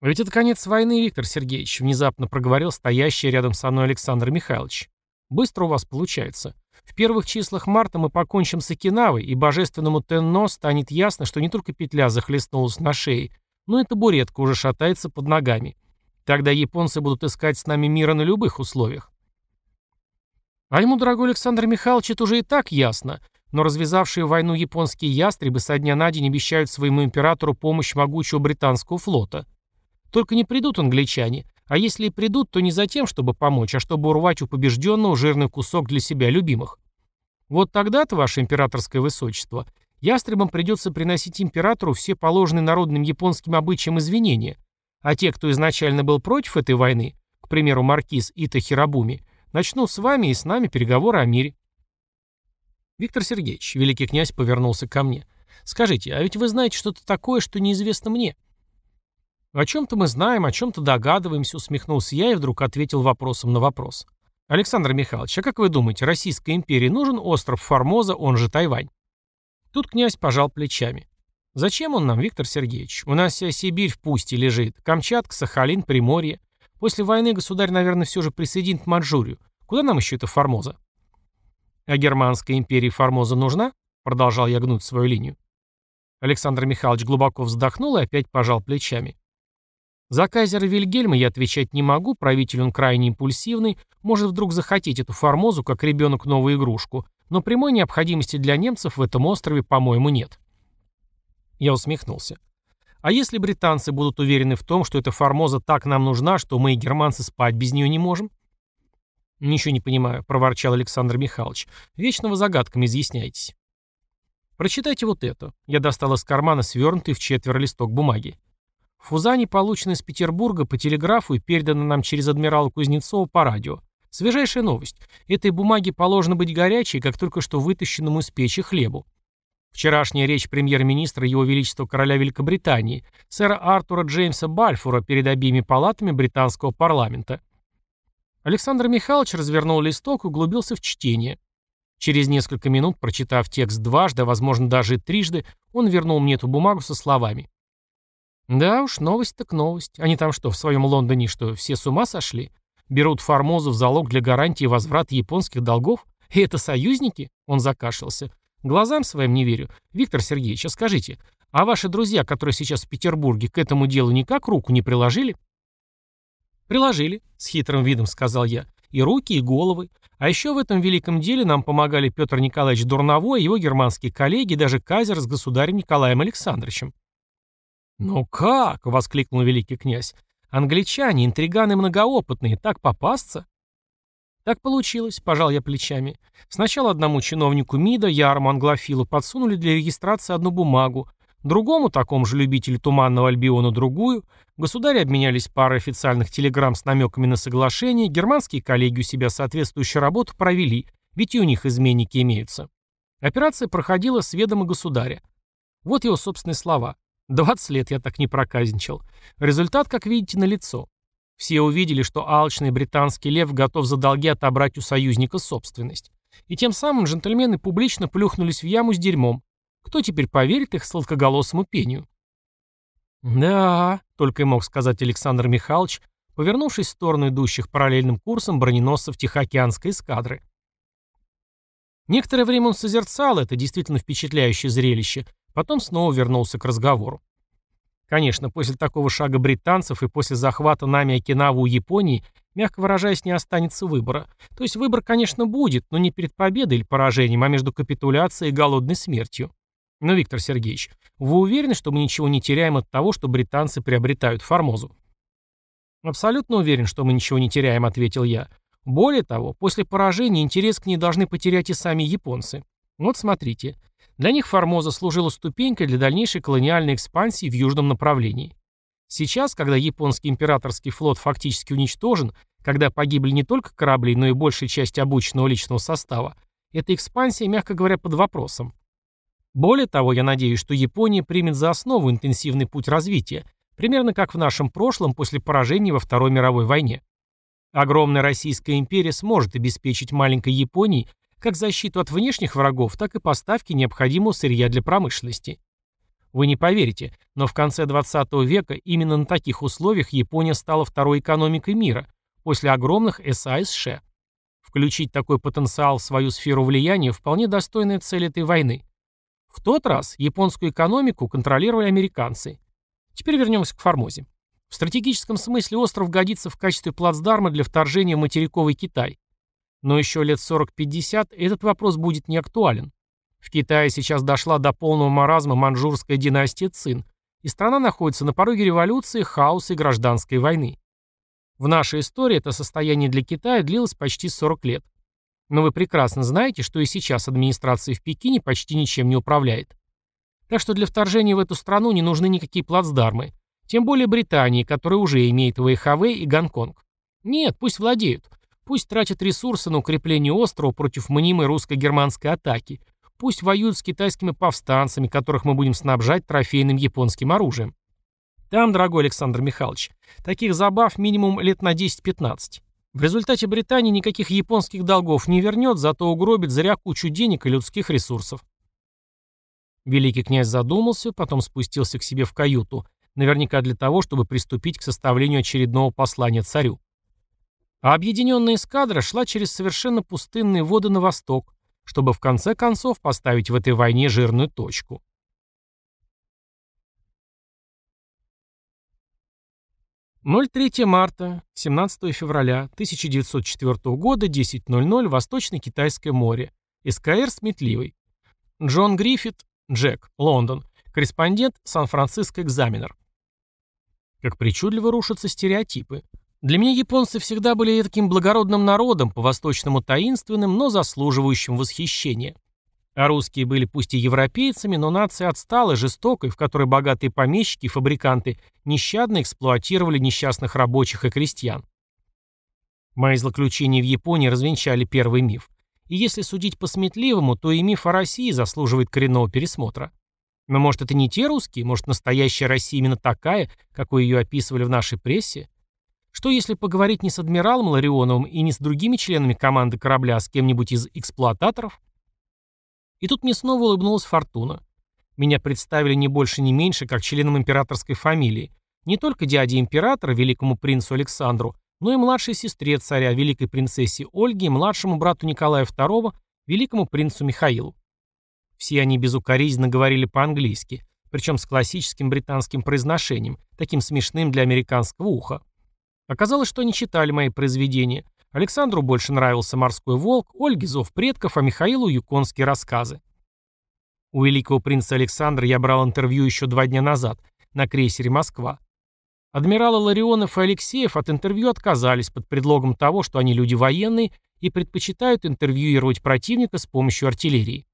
«Ведь это конец войны, Виктор Сергеевич», — внезапно проговорил стоящий рядом со мной Александр Михайлович. «Быстро у вас получается. В первых числах марта мы покончим с Окинавой, и божественному Тенно станет ясно, что не только петля захлестнулась на шее, но и табуретка уже шатается под ногами. Тогда японцы будут искать с нами мира на любых условиях. А ему, дорогой Александр Михайлович, это уже и так ясно. Но развязавшие войну японские ястребы со дня на день обещают своему императору помощь могучего британского флота. Только не придут англичане, а если и придут, то не за тем, чтобы помочь, а чтобы урвать у побежденного жирный кусок для себя любимых. Вот тогда-то, ваше императорское высочество, ястребам придется приносить императору все положенные народным японским обычаям извинения, а те, кто изначально был против этой войны, к примеру, маркиз Ита Хирабуми, начнут с вами и с нами переговоры о мире. Виктор Сергеевич, великий князь повернулся ко мне. Скажите, а ведь вы знаете что-то такое, что неизвестно мне? О чем-то мы знаем, о чем-то догадываемся, усмехнулся я и вдруг ответил вопросом на вопрос. Александр Михайлович, а как вы думаете, Российской империи нужен остров Формоза, он же Тайвань? Тут князь пожал плечами. Зачем он нам, Виктор Сергеевич? У нас вся Сибирь в пусте лежит. Камчатка, Сахалин, Приморье. После войны государь, наверное, все же присоединит Манчжурию. Куда нам еще это Формоза? А германской империи Формоза нужна? Продолжал я гнуть свою линию. Александр Михайлович глубоко вздохнул и опять пожал плечами. За кайзера Вильгельма я отвечать не могу, правитель он крайне импульсивный, может вдруг захотеть эту Формозу, как ребенок новую игрушку, но прямой необходимости для немцев в этом острове, по-моему, нет. Я усмехнулся. А если британцы будут уверены в том, что эта Формоза так нам нужна, что мы и германцы спать без нее не можем? Ничего не понимаю, проворчал Александр Михайлович. Вечно вы загадками изъясняетесь. Прочитайте вот это. Я достал из кармана свернутый в четверо листок бумаги. В Фузане получено из Петербурга по телеграфу и передано нам через адмирала Кузнецова по радио. Свежайшая новость. Этой бумаге положено быть горячей, как только что вытащенному из печи хлебу. Вчерашняя речь премьер-министра Его Величества Короля Великобритании, сэра Артура Джеймса Бальфура перед обеими палатами британского парламента. Александр Михайлович развернул листок и углубился в чтение. Через несколько минут, прочитав текст дважды, а возможно даже трижды, он вернул мне эту бумагу со словами. «Да уж, новость так новость. Они там что, в своем Лондоне что, все с ума сошли? Берут Формозу в залог для гарантии возврата японских долгов? И это союзники?» Он закашлялся. Глазам своим не верю. Виктор Сергеевич, а скажите, а ваши друзья, которые сейчас в Петербурге, к этому делу никак руку не приложили? Приложили, с хитрым видом сказал я. И руки, и головы. А еще в этом великом деле нам помогали Петр Николаевич Дурновой, его германские коллеги, даже Казер с государем Николаем Александровичем. «Ну как?» — воскликнул великий князь. «Англичане, интриганы многоопытные, так попасться?» Так получилось, пожал я плечами. Сначала одному чиновнику МИДа, ярому англофилу, подсунули для регистрации одну бумагу, другому, такому же любителю Туманного Альбиона, другую. Государи обменялись парой официальных телеграмм с намеками на соглашение, германские коллеги у себя соответствующую работу провели, ведь и у них изменники имеются. Операция проходила с ведома государя. Вот его собственные слова. 20 лет я так не проказничал. Результат, как видите, налицо. Все увидели, что алчный британский лев готов за долги отобрать у союзника собственность. И тем самым джентльмены публично плюхнулись в яму с дерьмом. Кто теперь поверит их сладкоголосому пению? «Да», — только и мог сказать Александр Михайлович, повернувшись в сторону идущих параллельным курсом броненосцев Тихоокеанской эскадры. Некоторое время он созерцал это действительно впечатляющее зрелище, потом снова вернулся к разговору. Конечно, после такого шага британцев и после захвата нами Окинаву у Японии, мягко выражаясь, не останется выбора. То есть выбор, конечно, будет, но не перед победой или поражением, а между капитуляцией и голодной смертью. Но, Виктор Сергеевич, вы уверены, что мы ничего не теряем от того, что британцы приобретают Формозу? Абсолютно уверен, что мы ничего не теряем, ответил я. Более того, после поражения интерес к ней должны потерять и сами японцы. Вот смотрите. Для них Формоза служила ступенькой для дальнейшей колониальной экспансии в южном направлении. Сейчас, когда японский императорский флот фактически уничтожен, когда погибли не только корабли, но и большая часть обученного личного состава, эта экспансия, мягко говоря, под вопросом. Более того, я надеюсь, что Япония примет за основу интенсивный путь развития, примерно как в нашем прошлом после поражения во Второй мировой войне. Огромная Российская империя сможет обеспечить маленькой Японии как защиту от внешних врагов, так и поставки необходимого сырья для промышленности. Вы не поверите, но в конце 20 века именно на таких условиях Япония стала второй экономикой мира, после огромных САСШ. Включить такой потенциал в свою сферу влияния вполне достойная цель этой войны. В тот раз японскую экономику контролировали американцы. Теперь вернемся к Формозе. В стратегическом смысле остров годится в качестве плацдарма для вторжения в материковый Китай. Но еще лет 40-50 этот вопрос будет не актуален. В Китае сейчас дошла до полного маразма манчжурская династия Цин, и страна находится на пороге революции, хаоса и гражданской войны. В нашей истории это состояние для Китая длилось почти 40 лет. Но вы прекрасно знаете, что и сейчас администрация в Пекине почти ничем не управляет. Так что для вторжения в эту страну не нужны никакие плацдармы, тем более Британии, которая уже имеет Вэйхавэй и Гонконг. Нет, пусть владеют. Пусть тратят ресурсы на укрепление острова против мнимой русско-германской атаки. Пусть воюют с китайскими повстанцами, которых мы будем снабжать трофейным японским оружием. Там, дорогой Александр Михайлович, таких забав минимум лет на 10-15. В результате Британия никаких японских долгов не вернет, зато угробит зря кучу денег и людских ресурсов. Великий князь задумался, потом спустился к себе в каюту, наверняка для того, чтобы приступить к составлению очередного послания царю. А объединенная эскадра шла через совершенно пустынные воды на восток, чтобы в конце концов поставить в этой войне жирную точку. «03 марта, 17 февраля 1904 года, 10.00, Восточно-Китайское море. СКР «Сметливый». Джон Гриффит, Джек, Лондон. Корреспондент, Сан-Франциско экзаменер. Как причудливо рушатся стереотипы. Для меня японцы всегда были таким благородным народом, по-восточному таинственным, но заслуживающим восхищения. А русские были пусть и европейцами, но нация отсталой, жестокой, в которой богатые помещики и фабриканты нещадно эксплуатировали несчастных рабочих и крестьян. Мои злоключения в Японии развенчали первый миф. И если судить по сметливому, то и миф о России заслуживает коренного пересмотра. Но может это не те русские, может настоящая Россия именно такая, какой ее описывали в нашей прессе? Что если поговорить не с адмиралом Ларионовым и не с другими членами команды корабля, а с кем-нибудь из эксплуататоров? И тут мне снова улыбнулась Фортуна. Меня представили не больше, не меньше, как членом императорской фамилии. Не только дяде императора, великому принцу Александру, но и младшей сестре царя, великой принцессе Ольге и младшему брату Николая II, великому принцу Михаилу. Все они безукоризненно говорили по-английски, причем с классическим британским произношением, таким смешным для американского уха. Оказалось, что они читали мои произведения. Александру больше нравился «Морской волк», Ольге «Зов предков», а Михаилу «Юконские рассказы». У великого принца Александра я брал интервью еще два дня назад на крейсере «Москва». Адмиралы Ларионов и Алексеев от интервью отказались под предлогом того, что они люди военные и предпочитают интервьюировать противника с помощью артиллерии.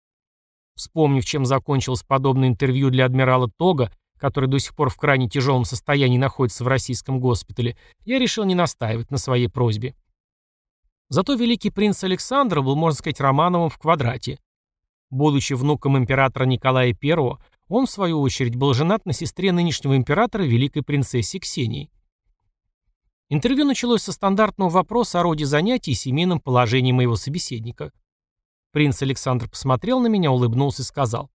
Вспомнив, чем закончилось подобное интервью для адмирала Тога, который до сих пор в крайне тяжелом состоянии находится в российском госпитале, я решил не настаивать на своей просьбе. Зато великий принц Александр был, можно сказать, Романовым в квадрате. Будучи внуком императора Николая I, он, в свою очередь, был женат на сестре нынешнего императора, великой принцессе Ксении. Интервью началось со стандартного вопроса о роде занятий и семейном положении моего собеседника – Принц Александр посмотрел на меня, улыбнулся и сказал.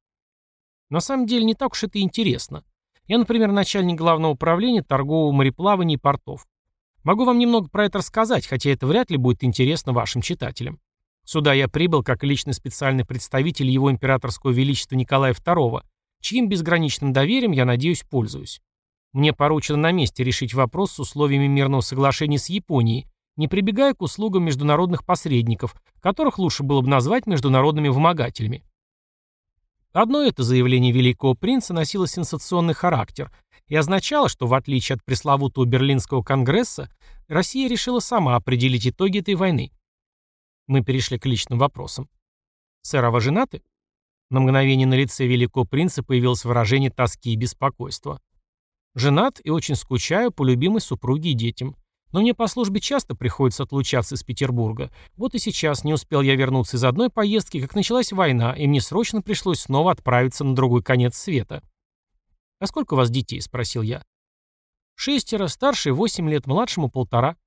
На самом деле не так уж это интересно. Я, например, начальник главного управления торгового мореплавания и портов. Могу вам немного про это рассказать, хотя это вряд ли будет интересно вашим читателям. Сюда я прибыл как личный специальный представитель его императорского величества Николая II, чьим безграничным доверием, я надеюсь, пользуюсь. Мне поручено на месте решить вопрос с условиями мирного соглашения с Японией, не прибегая к услугам международных посредников, которых лучше было бы назвать международными вымогателями. Одно это заявление великого принца носило сенсационный характер и означало, что в отличие от пресловутого Берлинского конгресса, Россия решила сама определить итоги этой войны. Мы перешли к личным вопросам. «Сэр, а вы женаты?» На мгновение на лице великого принца появилось выражение тоски и беспокойства. «Женат и очень скучаю по любимой супруге и детям. Но мне по службе часто приходится отлучаться из Петербурга. Вот и сейчас не успел я вернуться из одной поездки, как началась война, и мне срочно пришлось снова отправиться на другой конец света. «А сколько у вас детей?» – спросил я. «Шестеро, старший восемь лет, младшему полтора».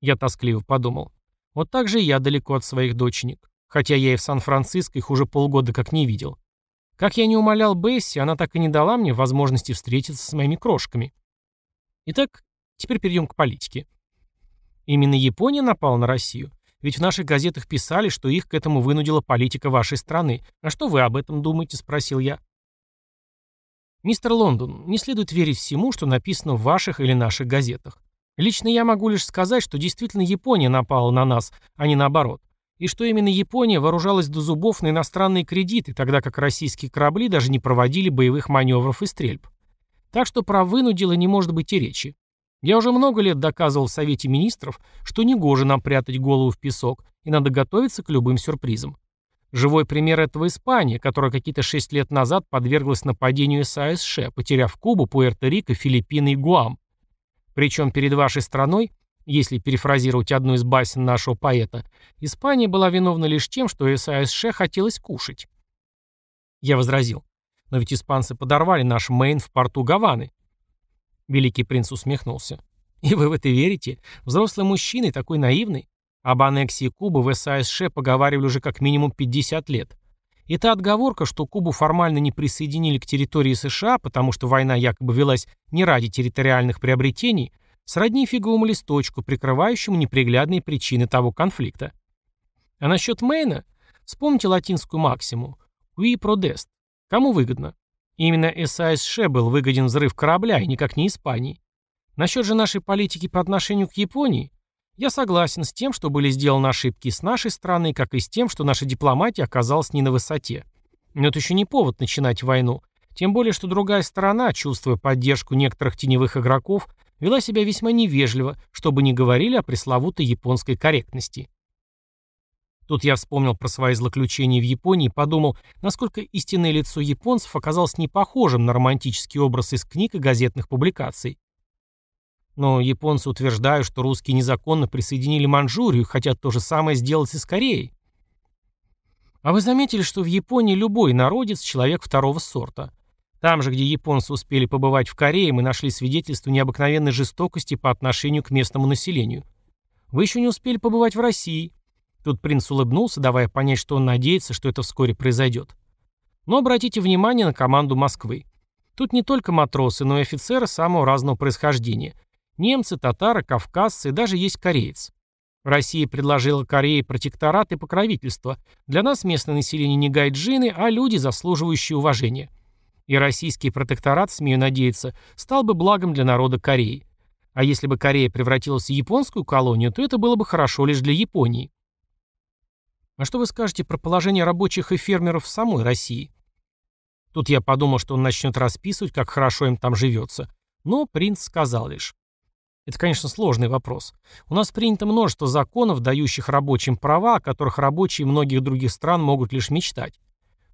Я тоскливо подумал. Вот так же я далеко от своих доченек. Хотя я и в Сан-Франциско их уже полгода как не видел. Как я не умолял Бесси, она так и не дала мне возможности встретиться с моими крошками. Итак, Теперь перейдем к политике. Именно Япония напала на Россию. Ведь в наших газетах писали, что их к этому вынудила политика вашей страны. А что вы об этом думаете?» – спросил я. «Мистер Лондон, не следует верить всему, что написано в ваших или наших газетах. Лично я могу лишь сказать, что действительно Япония напала на нас, а не наоборот. И что именно Япония вооружалась до зубов на иностранные кредиты, тогда как российские корабли даже не проводили боевых маневров и стрельб. Так что про вынудило не может быть и речи. Я уже много лет доказывал в Совете Министров, что негоже нам прятать голову в песок, и надо готовиться к любым сюрпризам. Живой пример этого Испания, которая какие-то шесть лет назад подверглась нападению САСШ, потеряв Кубу, Пуэрто-Рико, Филиппины и Гуам. Причем перед вашей страной, если перефразировать одну из басен нашего поэта, Испания была виновна лишь тем, что САСШ хотелось кушать. Я возразил. Но ведь испанцы подорвали наш Мейн в порту Гаваны. Великий принц усмехнулся. И вы в это верите? Взрослый мужчина и такой наивный? Об аннексии Кубы в САСШ поговаривали уже как минимум 50 лет. И та отговорка, что Кубу формально не присоединили к территории США, потому что война якобы велась не ради территориальных приобретений, сродни фиговому листочку, прикрывающему неприглядные причины того конфликта. А насчет Мейна, вспомните латинскую максиму «Qui prodest» – кому выгодно? Именно САСШ был выгоден взрыв корабля, и никак не Испании. Насчет же нашей политики по отношению к Японии, я согласен с тем, что были сделаны ошибки с нашей стороны, как и с тем, что наша дипломатия оказалась не на высоте. Но это еще не повод начинать войну. Тем более, что другая сторона, чувствуя поддержку некоторых теневых игроков, вела себя весьма невежливо, чтобы не говорили о пресловутой японской корректности. Тут я вспомнил про свои злоключения в Японии и подумал, насколько истинное лицо японцев оказалось не похожим на романтический образ из книг и газетных публикаций. Но японцы утверждают, что русские незаконно присоединили Манчжурию и хотят то же самое сделать и с Кореей. А вы заметили, что в Японии любой народец – человек второго сорта? Там же, где японцы успели побывать в Корее, мы нашли свидетельство необыкновенной жестокости по отношению к местному населению. Вы еще не успели побывать в России. Тут принц улыбнулся, давая понять, что он надеется, что это вскоре произойдет. Но обратите внимание на команду Москвы. Тут не только матросы, но и офицеры самого разного происхождения. Немцы, татары, кавказцы и даже есть кореец. Россия предложила Корее протекторат и покровительство. Для нас местное население не гайджины, а люди, заслуживающие уважения. И российский протекторат, смею надеяться, стал бы благом для народа Кореи. А если бы Корея превратилась в японскую колонию, то это было бы хорошо лишь для Японии. А что вы скажете про положение рабочих и фермеров в самой России? Тут я подумал, что он начнет расписывать, как хорошо им там живется. Но принц сказал лишь. Это, конечно, сложный вопрос. У нас принято множество законов, дающих рабочим права, о которых рабочие многих других стран могут лишь мечтать.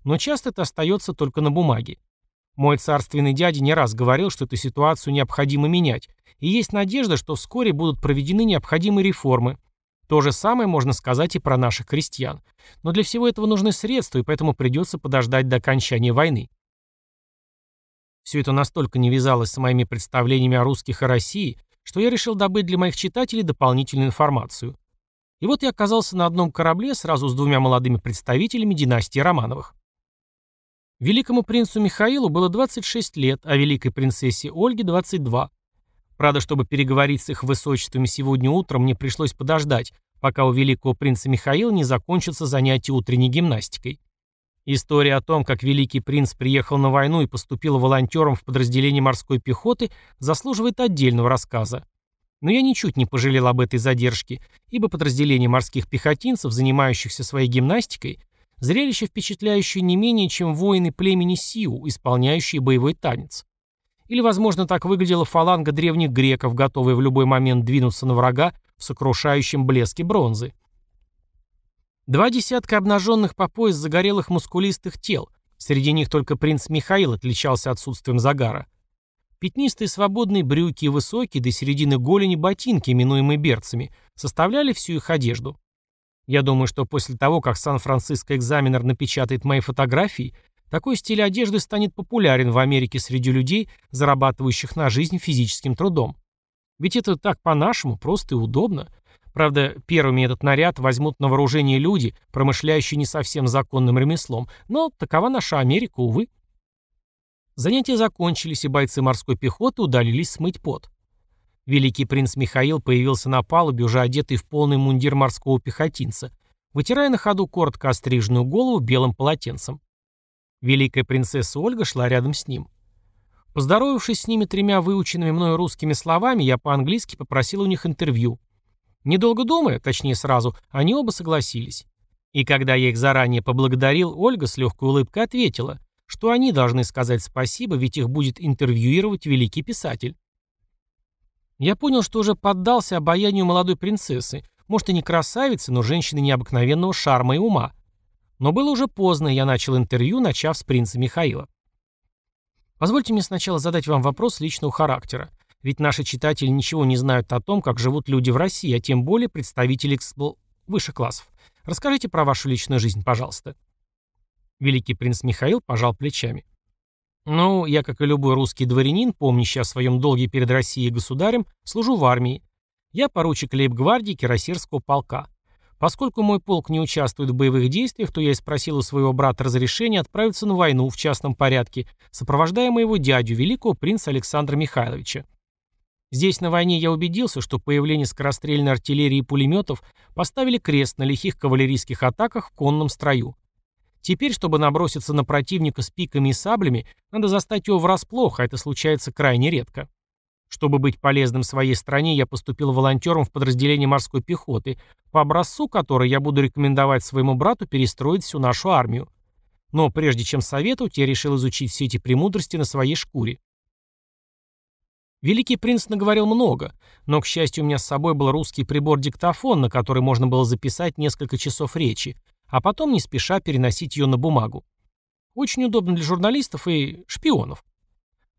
Но часто это остается только на бумаге. Мой царственный дядя не раз говорил, что эту ситуацию необходимо менять, и есть надежда, что вскоре будут проведены необходимые реформы. То же самое можно сказать и про наших крестьян. Но для всего этого нужны средства, и поэтому придется подождать до окончания войны. Все это настолько не вязалось с моими представлениями о русских и России, что я решил добыть для моих читателей дополнительную информацию. И вот я оказался на одном корабле сразу с двумя молодыми представителями династии Романовых. Великому принцу Михаилу было 26 лет, а великой принцессе Ольге 22. Правда, чтобы переговорить с их высочествами сегодня утром, мне пришлось подождать, пока у великого принца Михаила не закончатся занятия утренней гимнастикой. История о том, как великий принц приехал на войну и поступил волонтером в подразделение морской пехоты, заслуживает отдельного рассказа. Но я ничуть не пожалел об этой задержке, ибо подразделение морских пехотинцев, занимающихся своей гимнастикой, зрелище впечатляющее не менее, чем воины племени Сиу, исполняющие боевой танец. Или, возможно, так выглядела фаланга древних греков, готовая в любой момент двинуться на врага в сокрушающем блеске бронзы. Два десятка обнаженных по пояс загорелых мускулистых тел. Среди них только принц Михаил отличался отсутствием загара. Пятнистые свободные брюки и высокие до середины голени ботинки, именуемые берцами, составляли всю их одежду. Я думаю, что после того, как Сан-Франциско экзаменер напечатает мои фотографии, такой стиль одежды станет популярен в Америке среди людей, зарабатывающих на жизнь физическим трудом. Ведь это так по-нашему, просто и удобно. Правда, первыми этот наряд возьмут на вооружение люди, промышляющие не совсем законным ремеслом, но такова наша Америка, увы. Занятия закончились, и бойцы морской пехоты удалились смыть пот. Великий принц Михаил появился на палубе, уже одетый в полный мундир морского пехотинца, вытирая на ходу коротко остриженную голову белым полотенцем. Великая принцесса Ольга шла рядом с ним. Поздоровавшись с ними тремя выученными мною русскими словами, я по-английски попросил у них интервью. Недолго думая, точнее сразу, они оба согласились. И когда я их заранее поблагодарил, Ольга с легкой улыбкой ответила, что они должны сказать спасибо, ведь их будет интервьюировать великий писатель. Я понял, что уже поддался обаянию молодой принцессы, может и не красавицы, но женщины необыкновенного шарма и ума. Но было уже поздно, и я начал интервью, начав с принца Михаила. Позвольте мне сначала задать вам вопрос личного характера. Ведь наши читатели ничего не знают о том, как живут люди в России, а тем более представители экспл... высших классов. Расскажите про вашу личную жизнь, пожалуйста. Великий принц Михаил пожал плечами. Ну, я, как и любой русский дворянин, помнящий о своем долге перед Россией и государем, служу в армии. Я поручик лейб-гвардии Кирасирского полка. Поскольку мой полк не участвует в боевых действиях, то я и спросил у своего брата разрешения отправиться на войну в частном порядке, сопровождая моего дядю, великого принца Александра Михайловича. Здесь на войне я убедился, что появление скорострельной артиллерии и пулеметов поставили крест на лихих кавалерийских атаках в конном строю. Теперь, чтобы наброситься на противника с пиками и саблями, надо застать его врасплох, а это случается крайне редко. Чтобы быть полезным своей стране, я поступил волонтером в подразделение морской пехоты, по образцу которой я буду рекомендовать своему брату перестроить всю нашу армию. Но прежде чем советовать, я решил изучить все эти премудрости на своей шкуре. Великий принц наговорил много, но, к счастью, у меня с собой был русский прибор-диктофон, на который можно было записать несколько часов речи, а потом не спеша переносить ее на бумагу. Очень удобно для журналистов и шпионов.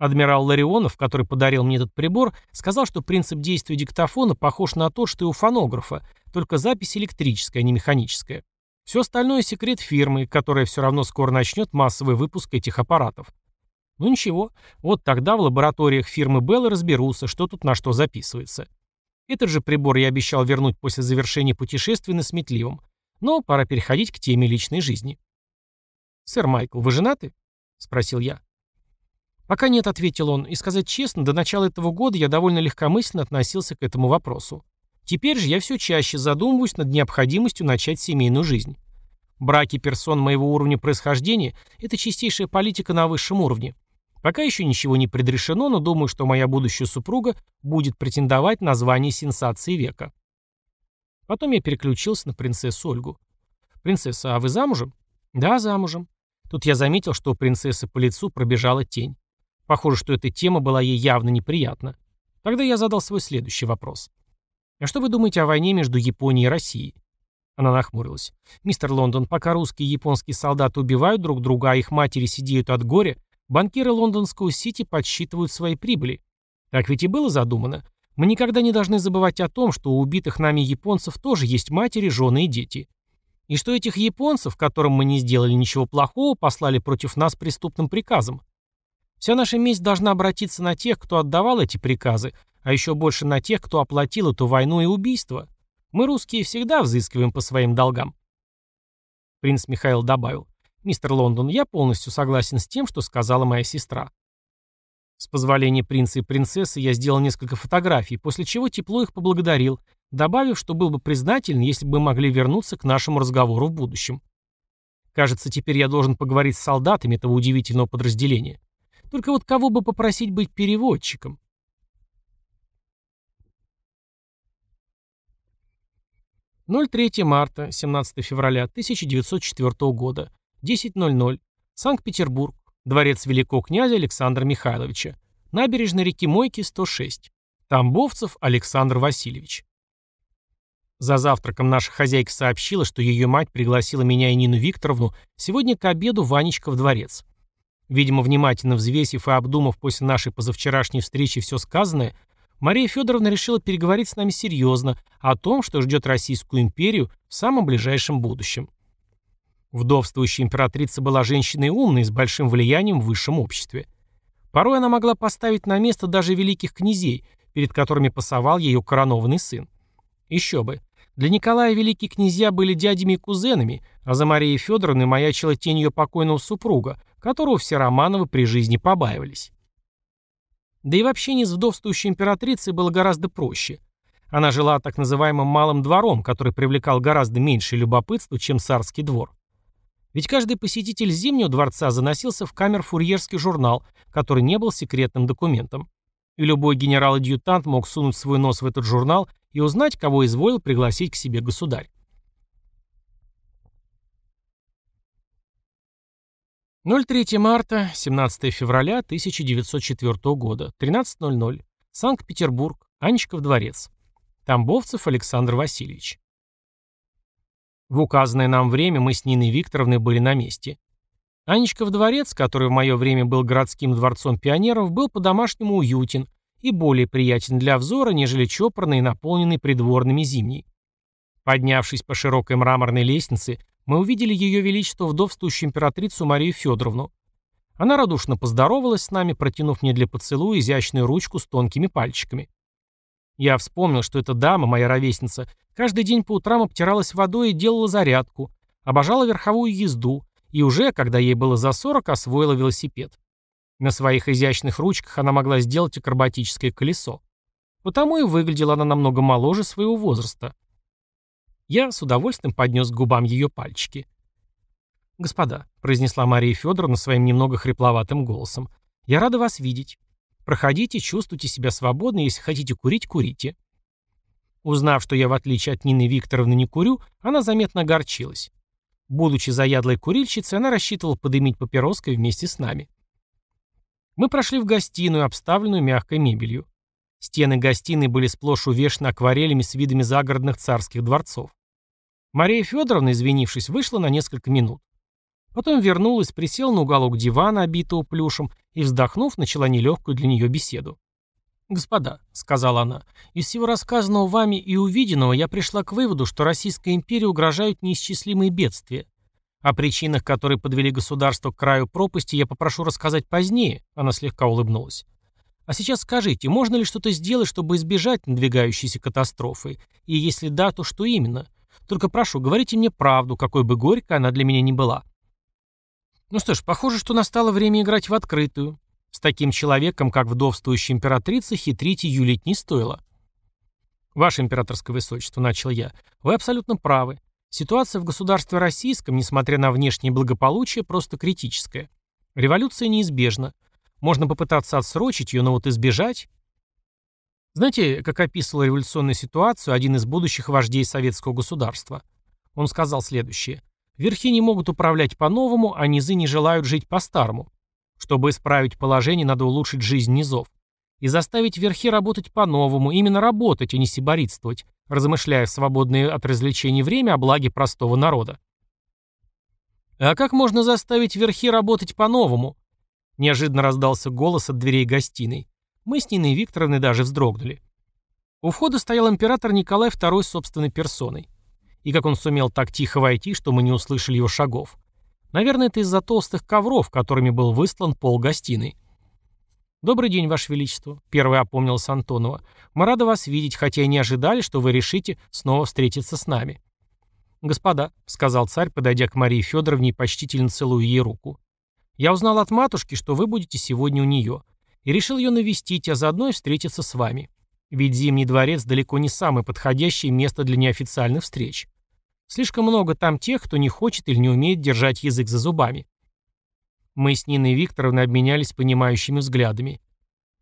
Адмирал Ларионов, который подарил мне этот прибор, сказал, что принцип действия диктофона похож на то, что и у фонографа, только запись электрическая, а не механическая. Все остальное секрет фирмы, которая все равно скоро начнет массовый выпуск этих аппаратов. Ну ничего, вот тогда в лабораториях фирмы Bell разберутся, что тут на что записывается. Этот же прибор я обещал вернуть после завершения путешествия на Сметливом. Но пора переходить к теме личной жизни. «Сэр Майкл, вы женаты?» — спросил я. «Пока нет», — ответил он, и сказать честно, до начала этого года я довольно легкомысленно относился к этому вопросу. Теперь же я все чаще задумываюсь над необходимостью начать семейную жизнь. Браки персон моего уровня происхождения – это чистейшая политика на высшем уровне. Пока еще ничего не предрешено, но думаю, что моя будущая супруга будет претендовать на звание сенсации века. Потом я переключился на принцессу Ольгу. «Принцесса, а вы замужем?» «Да, замужем». Тут я заметил, что у принцессы по лицу пробежала тень. Похоже, что эта тема была ей явно неприятна. Тогда я задал свой следующий вопрос. «А что вы думаете о войне между Японией и Россией?» Она нахмурилась. «Мистер Лондон, пока русские и японские солдаты убивают друг друга, а их матери сидеют от горя, банкиры лондонского Сити подсчитывают свои прибыли. Так ведь и было задумано. Мы никогда не должны забывать о том, что у убитых нами японцев тоже есть матери, жены и дети. И что этих японцев, которым мы не сделали ничего плохого, послали против нас преступным приказом. Вся наша месть должна обратиться на тех, кто отдавал эти приказы, а еще больше на тех, кто оплатил эту войну и убийство. Мы, русские, всегда взыскиваем по своим долгам. Принц Михаил добавил. «Мистер Лондон, я полностью согласен с тем, что сказала моя сестра. С позволения принца и принцессы я сделал несколько фотографий, после чего тепло их поблагодарил, добавив, что был бы признателен, если бы могли вернуться к нашему разговору в будущем. Кажется, теперь я должен поговорить с солдатами этого удивительного подразделения. Только вот кого бы попросить быть переводчиком? «03 марта, 17 февраля 1904 года, 10.00, Санкт-Петербург, Дворец великого князя Александра Михайловича. Набережная реки Мойки, 106. Тамбовцев Александр Васильевич. За завтраком наша хозяйка сообщила, что ее мать пригласила меня и Нину Викторовну сегодня к обеду Ванечка в дворец. Видимо, внимательно взвесив и обдумав после нашей позавчерашней встречи все сказанное, Мария Федоровна решила переговорить с нами серьезно о том, что ждет Российскую империю в самом ближайшем будущем. Вдовствующая императрица была женщиной умной, с большим влиянием в высшем обществе. Порой она могла поставить на место даже великих князей, перед которыми пасовал ее коронованный сын. Еще бы. Для Николая великие князья были дядями и кузенами, а за Марией Федоровной маячила тень ее покойного супруга, которого все Романовы при жизни побаивались. Да и в общении с вдовствующей императрицей было гораздо проще. Она жила так называемым «малым двором», который привлекал гораздо меньше любопытства, чем царский двор. Ведь каждый посетитель Зимнего дворца заносился в камер-фурьерский журнал, который не был секретным документом. И любой генерал-адъютант мог сунуть свой нос в этот журнал и узнать, кого изволил пригласить к себе государь. 03 марта, 17 февраля 1904 года, 13.00. Санкт-Петербург, Анечков дворец. Тамбовцев Александр Васильевич. В указанное нам время мы с Ниной Викторовной были на месте. Анечков дворец, который в мое время был городским дворцом пионеров, был по-домашнему уютен и более приятен для взора, нежели чопорный и наполненный придворными зимний. Поднявшись по широкой мраморной лестнице, мы увидели ее величество вдовствующую императрицу Марию Федоровну. Она радушно поздоровалась с нами, протянув мне для поцелуя изящную ручку с тонкими пальчиками. Я вспомнил, что эта дама, моя ровесница, каждый день по утрам обтиралась водой и делала зарядку, обожала верховую езду и уже, когда ей было за 40, освоила велосипед. На своих изящных ручках она могла сделать акробатическое колесо. Потому и выглядела она намного моложе своего возраста. Я с удовольствием поднес к губам ее пальчики. «Господа», — произнесла Мария Федоровна своим немного хрипловатым голосом, — «я рада вас видеть. Проходите, чувствуйте себя свободно, если хотите курить, курите». Узнав, что я, в отличие от Нины Викторовны, не курю, она заметно огорчилась. Будучи заядлой курильщицей, она рассчитывала подымить папироской вместе с нами. Мы прошли в гостиную, обставленную мягкой мебелью. Стены гостиной были сплошь увешаны акварелями с видами загородных царских дворцов. Мария Федоровна, извинившись, вышла на несколько минут. Потом вернулась, присела на уголок дивана, обитого плюшем, и, вздохнув, начала нелегкую для нее беседу. «Господа», — сказала она, — «из всего рассказанного вами и увиденного я пришла к выводу, что Российской империи угрожают неисчислимые бедствия. О причинах, которые подвели государство к краю пропасти, я попрошу рассказать позднее», — она слегка улыбнулась. «А сейчас скажите, можно ли что-то сделать, чтобы избежать надвигающейся катастрофы? И если да, то что именно? Только прошу, говорите мне правду, какой бы горькой она для меня ни была. Ну что ж, похоже, что настало время играть в открытую. С таким человеком, как вдовствующая императрица, хитрить и юлить не стоило. Ваше императорское высочество, начал я, вы абсолютно правы. Ситуация в государстве российском, несмотря на внешнее благополучие, просто критическая. Революция неизбежна. Можно попытаться отсрочить ее, но вот избежать... Знаете, как описывал революционную ситуацию один из будущих вождей советского государства? Он сказал следующее. Верхи не могут управлять по-новому, а низы не желают жить по-старому. Чтобы исправить положение, надо улучшить жизнь низов. И заставить верхи работать по-новому, именно работать, а не сиборитствовать, размышляя в свободное от развлечений время о благе простого народа. «А как можно заставить верхи работать по-новому?» Неожиданно раздался голос от дверей гостиной. Мы с Ниной Викторовной даже вздрогнули. У входа стоял император Николай II собственной персоной. И как он сумел так тихо войти, что мы не услышали его шагов. Наверное, это из-за толстых ковров, которыми был выстлан пол гостиной. «Добрый день, Ваше Величество», — первый опомнилась Антонова. «Мы рады вас видеть, хотя и не ожидали, что вы решите снова встретиться с нами». «Господа», — сказал царь, подойдя к Марии Федоровне и почтительно целуя ей руку, — «я узнал от матушки, что вы будете сегодня у нее и решил ее навестить, а заодно и встретиться с вами. Ведь Зимний дворец далеко не самое подходящее место для неофициальных встреч. Слишком много там тех, кто не хочет или не умеет держать язык за зубами. Мы с Ниной Викторовной обменялись понимающими взглядами.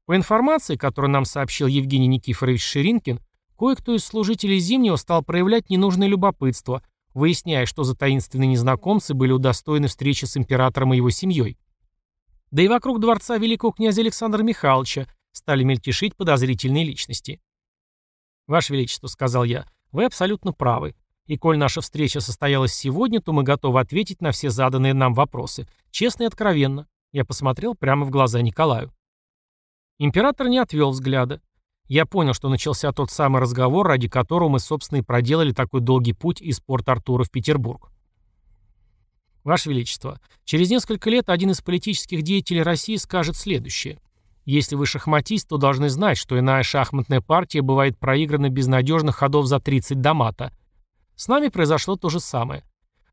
По информации, которую нам сообщил Евгений Никифорович Ширинкин, кое-кто из служителей Зимнего стал проявлять ненужное любопытство, выясняя, что за таинственные незнакомцы были удостоены встречи с императором и его семьей. Да и вокруг дворца великого князя Александра Михайловича стали мельтешить подозрительные личности. «Ваше Величество», — сказал я, — «вы абсолютно правы. И коль наша встреча состоялась сегодня, то мы готовы ответить на все заданные нам вопросы. Честно и откровенно». Я посмотрел прямо в глаза Николаю. Император не отвел взгляда. Я понял, что начался тот самый разговор, ради которого мы, собственно, и проделали такой долгий путь из Порт-Артура в Петербург. Ваше Величество, через несколько лет один из политических деятелей России скажет следующее. Если вы шахматист, то должны знать, что иная шахматная партия бывает проиграна без надежных ходов за 30 до мата. С нами произошло то же самое.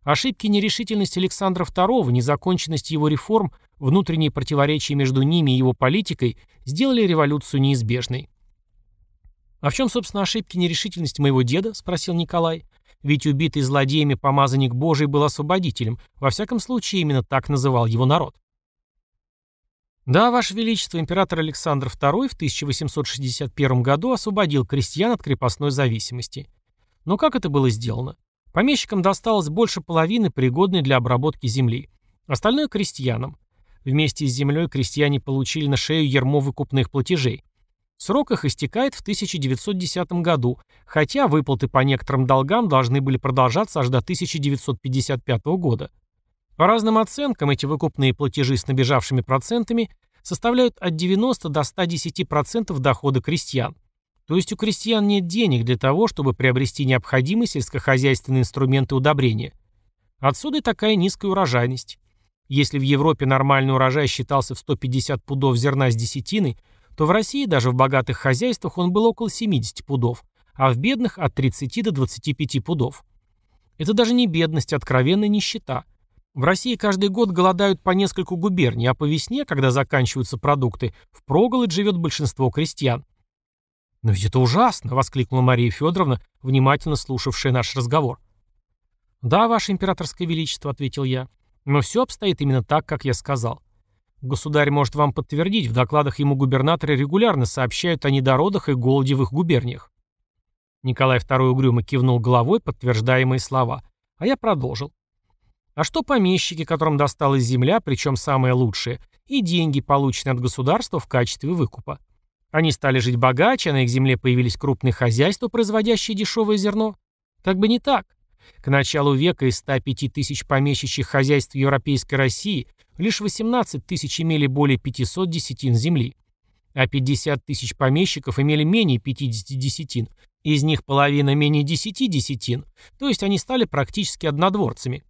Ошибки и нерешительность Александра II, незаконченность его реформ, внутренние противоречия между ними и его политикой сделали революцию неизбежной. «А в чем, собственно, ошибки и нерешительность моего деда?» – спросил Николай. «Ведь убитый злодеями помазанник Божий был освободителем. Во всяком случае, именно так называл его народ». Да, Ваше Величество, император Александр II в 1861 году освободил крестьян от крепостной зависимости. Но как это было сделано? Помещикам досталось больше половины, пригодной для обработки земли. Остальное – крестьянам. Вместе с землей крестьяне получили на шею ермо выкупных платежей. Срок их истекает в 1910 году, хотя выплаты по некоторым долгам должны были продолжаться аж до 1955 года. По разным оценкам, эти выкупные платежи с набежавшими процентами составляют от 90 до 110% дохода крестьян. То есть у крестьян нет денег для того, чтобы приобрести необходимые сельскохозяйственные инструменты удобрения. Отсюда и такая низкая урожайность. Если в Европе нормальный урожай считался в 150 пудов зерна с десятиной, то в России даже в богатых хозяйствах он был около 70 пудов, а в бедных от 30 до 25 пудов. Это даже не бедность, а откровенная нищета – в России каждый год голодают по нескольку губерний, а по весне, когда заканчиваются продукты, в проголодь живет большинство крестьян. «Но ведь это ужасно!» — воскликнула Мария Федоровна, внимательно слушавшая наш разговор. «Да, Ваше Императорское Величество», — ответил я. «Но все обстоит именно так, как я сказал. Государь может вам подтвердить, в докладах ему губернаторы регулярно сообщают о недородах и голоде в их губерниях». Николай II угрюмо кивнул головой, подтверждая мои слова. А я продолжил. А что помещики, которым досталась земля, причем самое лучшее, и деньги, полученные от государства в качестве выкупа? Они стали жить богаче, а на их земле появились крупные хозяйства, производящие дешевое зерно? Как бы не так. К началу века из 105 тысяч помещичьих хозяйств Европейской России лишь 18 тысяч имели более 500 десятин земли, а 50 тысяч помещиков имели менее 50 десятин, из них половина менее 10 десятин, то есть они стали практически однодворцами.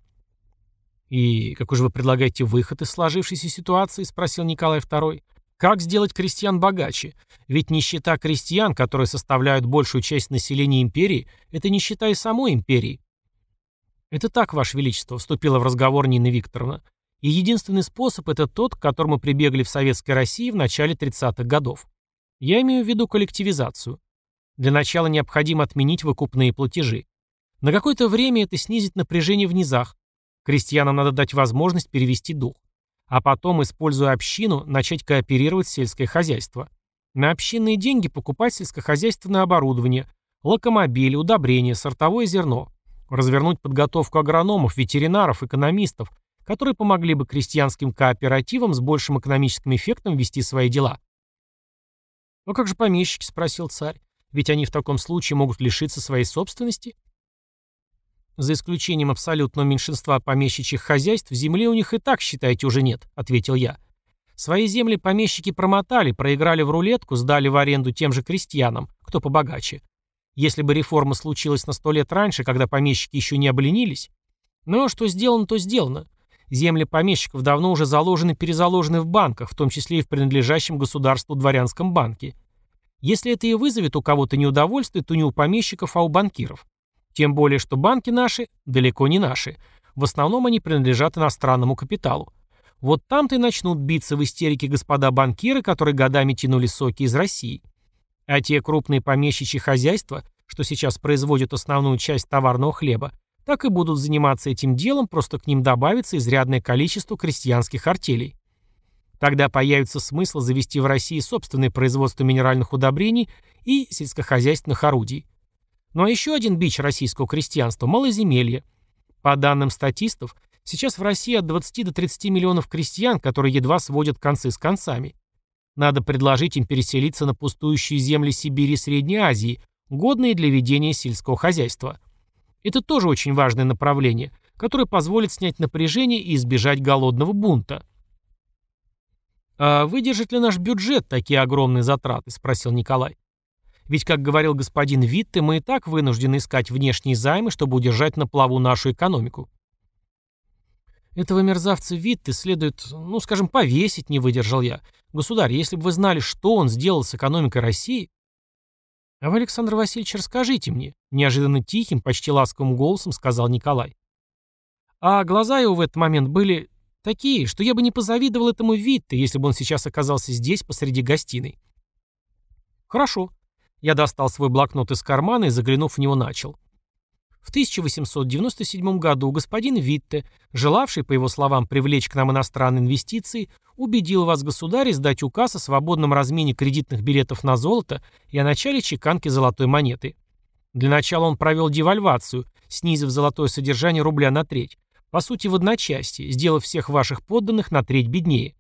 «И какой же вы предлагаете выход из сложившейся ситуации?» – спросил Николай II. «Как сделать крестьян богаче? Ведь нищета крестьян, которые составляют большую часть населения империи, это нищета и самой империи». «Это так, Ваше Величество», – вступила в разговор Нина Викторовна. «И единственный способ – это тот, к которому прибегли в Советской России в начале 30-х годов. Я имею в виду коллективизацию. Для начала необходимо отменить выкупные платежи. На какое-то время это снизит напряжение в низах, Крестьянам надо дать возможность перевести дух. А потом, используя общину, начать кооперировать сельское хозяйство. На общинные деньги покупать сельскохозяйственное оборудование, локомобили, удобрения, сортовое зерно. Развернуть подготовку агрономов, ветеринаров, экономистов, которые помогли бы крестьянским кооперативам с большим экономическим эффектом вести свои дела. «Но как же помещики?» – спросил царь. «Ведь они в таком случае могут лишиться своей собственности?» «За исключением абсолютного меньшинства помещичьих хозяйств, земли у них и так, считайте, уже нет», — ответил я. «Свои земли помещики промотали, проиграли в рулетку, сдали в аренду тем же крестьянам, кто побогаче. Если бы реформа случилась на сто лет раньше, когда помещики еще не обленились. Но что сделано, то сделано. Земли помещиков давно уже заложены и перезаложены в банках, в том числе и в принадлежащем государству дворянском банке. Если это и вызовет у кого-то неудовольствие, то не у помещиков, а у банкиров. Тем более, что банки наши далеко не наши. В основном они принадлежат иностранному капиталу. Вот там-то и начнут биться в истерике господа банкиры, которые годами тянули соки из России. А те крупные помещичьи хозяйства, что сейчас производят основную часть товарного хлеба, так и будут заниматься этим делом, просто к ним добавится изрядное количество крестьянских артелей. Тогда появится смысл завести в России собственное производство минеральных удобрений и сельскохозяйственных орудий. Ну а еще один бич российского крестьянства – малоземелье. По данным статистов, сейчас в России от 20 до 30 миллионов крестьян, которые едва сводят концы с концами. Надо предложить им переселиться на пустующие земли Сибири и Средней Азии, годные для ведения сельского хозяйства. Это тоже очень важное направление, которое позволит снять напряжение и избежать голодного бунта. «А выдержит ли наш бюджет такие огромные затраты?» – спросил Николай. Ведь, как говорил господин Витте, мы и так вынуждены искать внешние займы, чтобы удержать на плаву нашу экономику. Этого мерзавца Витте следует, ну, скажем, повесить, не выдержал я. Государь, если бы вы знали, что он сделал с экономикой России... А вы, Александр Васильевич, расскажите мне, неожиданно тихим, почти ласковым голосом сказал Николай. А глаза его в этот момент были такие, что я бы не позавидовал этому Витте, если бы он сейчас оказался здесь, посреди гостиной. Хорошо. Я достал свой блокнот из кармана и, заглянув в него, начал. В 1897 году господин Витте, желавший, по его словам, привлечь к нам иностранные инвестиции, убедил вас, государь, издать указ о свободном размене кредитных билетов на золото и о начале чеканки золотой монеты. Для начала он провел девальвацию, снизив золотое содержание рубля на треть, по сути в одночасье, сделав всех ваших подданных на треть беднее.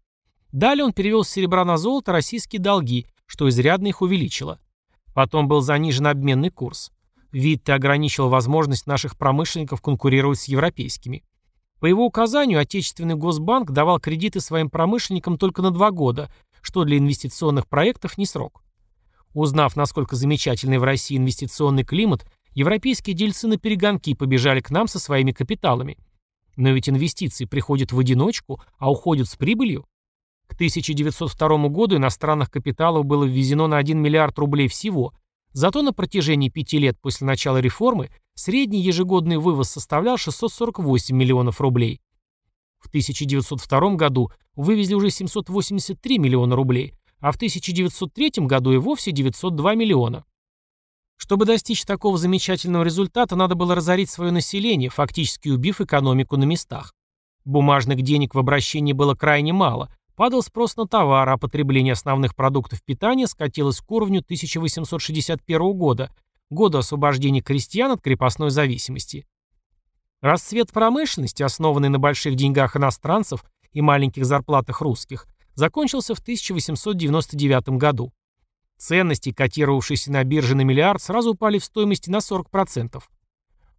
Далее он перевел с серебра на золото российские долги, что изрядно их увеличило. Потом был занижен обменный курс. Витте ограничил возможность наших промышленников конкурировать с европейскими. По его указанию, отечественный Госбанк давал кредиты своим промышленникам только на два года, что для инвестиционных проектов не срок. Узнав, насколько замечательный в России инвестиционный климат, европейские дельцы на перегонки побежали к нам со своими капиталами. Но ведь инвестиции приходят в одиночку, а уходят с прибылью. К 1902 году иностранных капиталов было ввезено на 1 миллиард рублей всего, Зато на протяжении пяти лет после начала реформы средний ежегодный вывоз составлял 648 миллионов рублей. В 1902 году вывезли уже 783 миллиона рублей, а в 1903 году и вовсе 902 миллиона. Чтобы достичь такого замечательного результата, надо было разорить свое население, фактически убив экономику на местах. Бумажных денег в обращении было крайне мало, Падал спрос на товар, а потребление основных продуктов питания скатилось к уровню 1861 года, года освобождения крестьян от крепостной зависимости. Расцвет промышленности, основанный на больших деньгах иностранцев и маленьких зарплатах русских, закончился в 1899 году. Ценности, котировавшиеся на бирже на миллиард, сразу упали в стоимости на 40%.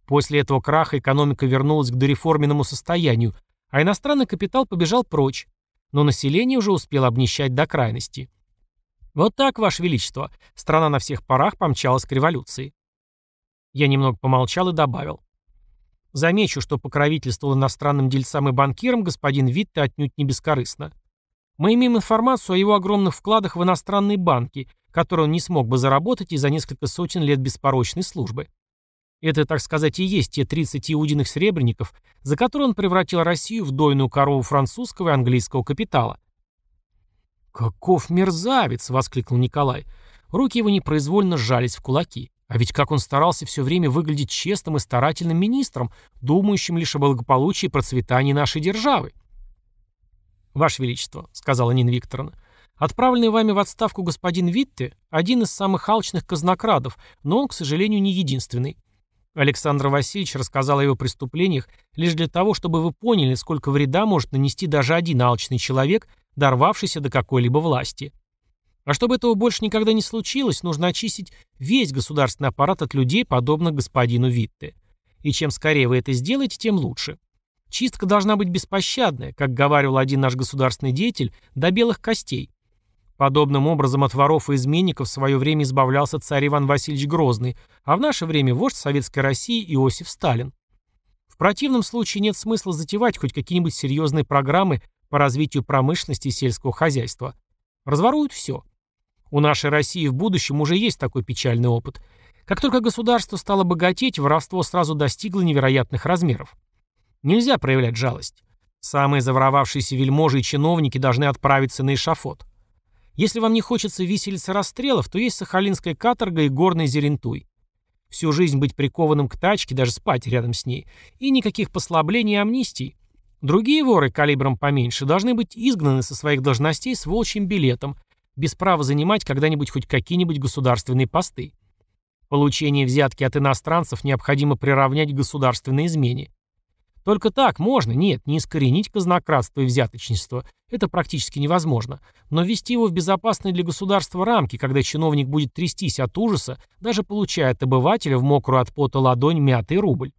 После этого краха экономика вернулась к дореформенному состоянию, а иностранный капитал побежал прочь, но население уже успело обнищать до крайности. Вот так, Ваше Величество, страна на всех парах помчалась к революции. Я немного помолчал и добавил. Замечу, что покровительствовал иностранным дельцам и банкирам господин Витте отнюдь не бескорыстно. Мы имеем информацию о его огромных вкладах в иностранные банки, которые он не смог бы заработать из-за несколько сотен лет беспорочной службы. Это, так сказать, и есть те 30 иудиных сребреников, за которые он превратил Россию в дойную корову французского и английского капитала. «Каков мерзавец!» — воскликнул Николай. Руки его непроизвольно сжались в кулаки. А ведь как он старался все время выглядеть честным и старательным министром, думающим лишь о благополучии и процветании нашей державы. «Ваше Величество», — сказала Нина Викторовна, — «отправленный вами в отставку господин Витте — один из самых алчных казнокрадов, но он, к сожалению, не единственный. Александр Васильевич рассказал о его преступлениях лишь для того, чтобы вы поняли, сколько вреда может нанести даже один алчный человек, дорвавшийся до какой-либо власти. А чтобы этого больше никогда не случилось, нужно очистить весь государственный аппарат от людей, подобных господину Витте. И чем скорее вы это сделаете, тем лучше. Чистка должна быть беспощадная, как говаривал один наш государственный деятель, до белых костей. Подобным образом от воров и изменников в свое время избавлялся царь Иван Васильевич Грозный, а в наше время вождь Советской России Иосиф Сталин. В противном случае нет смысла затевать хоть какие-нибудь серьезные программы по развитию промышленности и сельского хозяйства. Разворуют все. У нашей России в будущем уже есть такой печальный опыт. Как только государство стало богатеть, воровство сразу достигло невероятных размеров. Нельзя проявлять жалость. Самые заворовавшиеся вельможи и чиновники должны отправиться на эшафот. Если вам не хочется виселицы расстрелов, то есть сахалинская каторга и горный зерентуй. Всю жизнь быть прикованным к тачке, даже спать рядом с ней. И никаких послаблений и амнистий. Другие воры калибром поменьше должны быть изгнаны со своих должностей с волчьим билетом, без права занимать когда-нибудь хоть какие-нибудь государственные посты. Получение взятки от иностранцев необходимо приравнять к государственной измене. Только так можно, нет, не искоренить казнократство и взяточничество. Это практически невозможно. Но ввести его в безопасные для государства рамки, когда чиновник будет трястись от ужаса, даже получая от обывателя в мокрую от пота ладонь мятый рубль.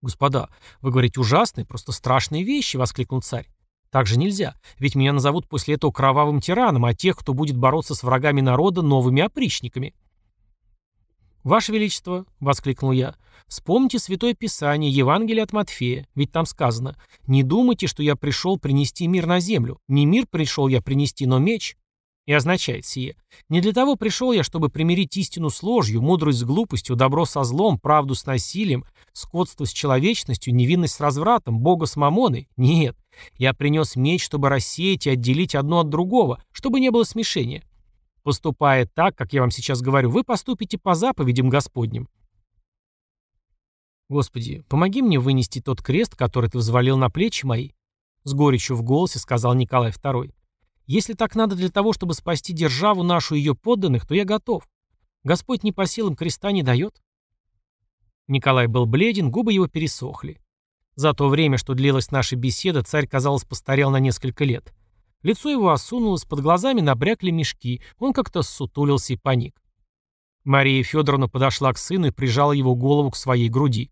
«Господа, вы говорите ужасные, просто страшные вещи», — воскликнул царь. «Так же нельзя, ведь меня назовут после этого кровавым тираном, а тех, кто будет бороться с врагами народа, новыми опричниками». «Ваше Величество», — воскликнул я, — «вспомните Святое Писание, Евангелие от Матфея, ведь там сказано, не думайте, что я пришел принести мир на землю. Не мир пришел я принести, но меч». И означает сие. Не для того пришел я, чтобы примирить истину с ложью, мудрость с глупостью, добро со злом, правду с насилием, скотство с человечностью, невинность с развратом, Бога с мамоной. Нет. Я принес меч, чтобы рассеять и отделить одно от другого, чтобы не было смешения. Поступая так, как я вам сейчас говорю, вы поступите по заповедям Господним. Господи, помоги мне вынести тот крест, который ты взвалил на плечи мои. С горечью в голосе сказал Николай II. Если так надо для того, чтобы спасти державу нашу и ее подданных, то я готов. Господь не по силам креста не дает. Николай был бледен, губы его пересохли. За то время, что длилась наша беседа, царь, казалось, постарел на несколько лет. Лицо его осунулось, под глазами набрякли мешки, он как-то ссутулился и паник. Мария Федоровна подошла к сыну и прижала его голову к своей груди.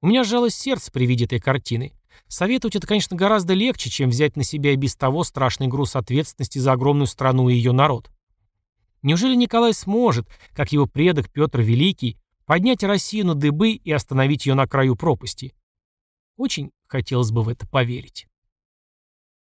У меня сжалось сердце при виде этой картины. Советовать это, конечно, гораздо легче, чем взять на себя и без того страшный груз ответственности за огромную страну и ее народ. Неужели Николай сможет, как его предок Петр Великий, поднять Россию на дыбы и остановить ее на краю пропасти? Очень хотелось бы в это поверить.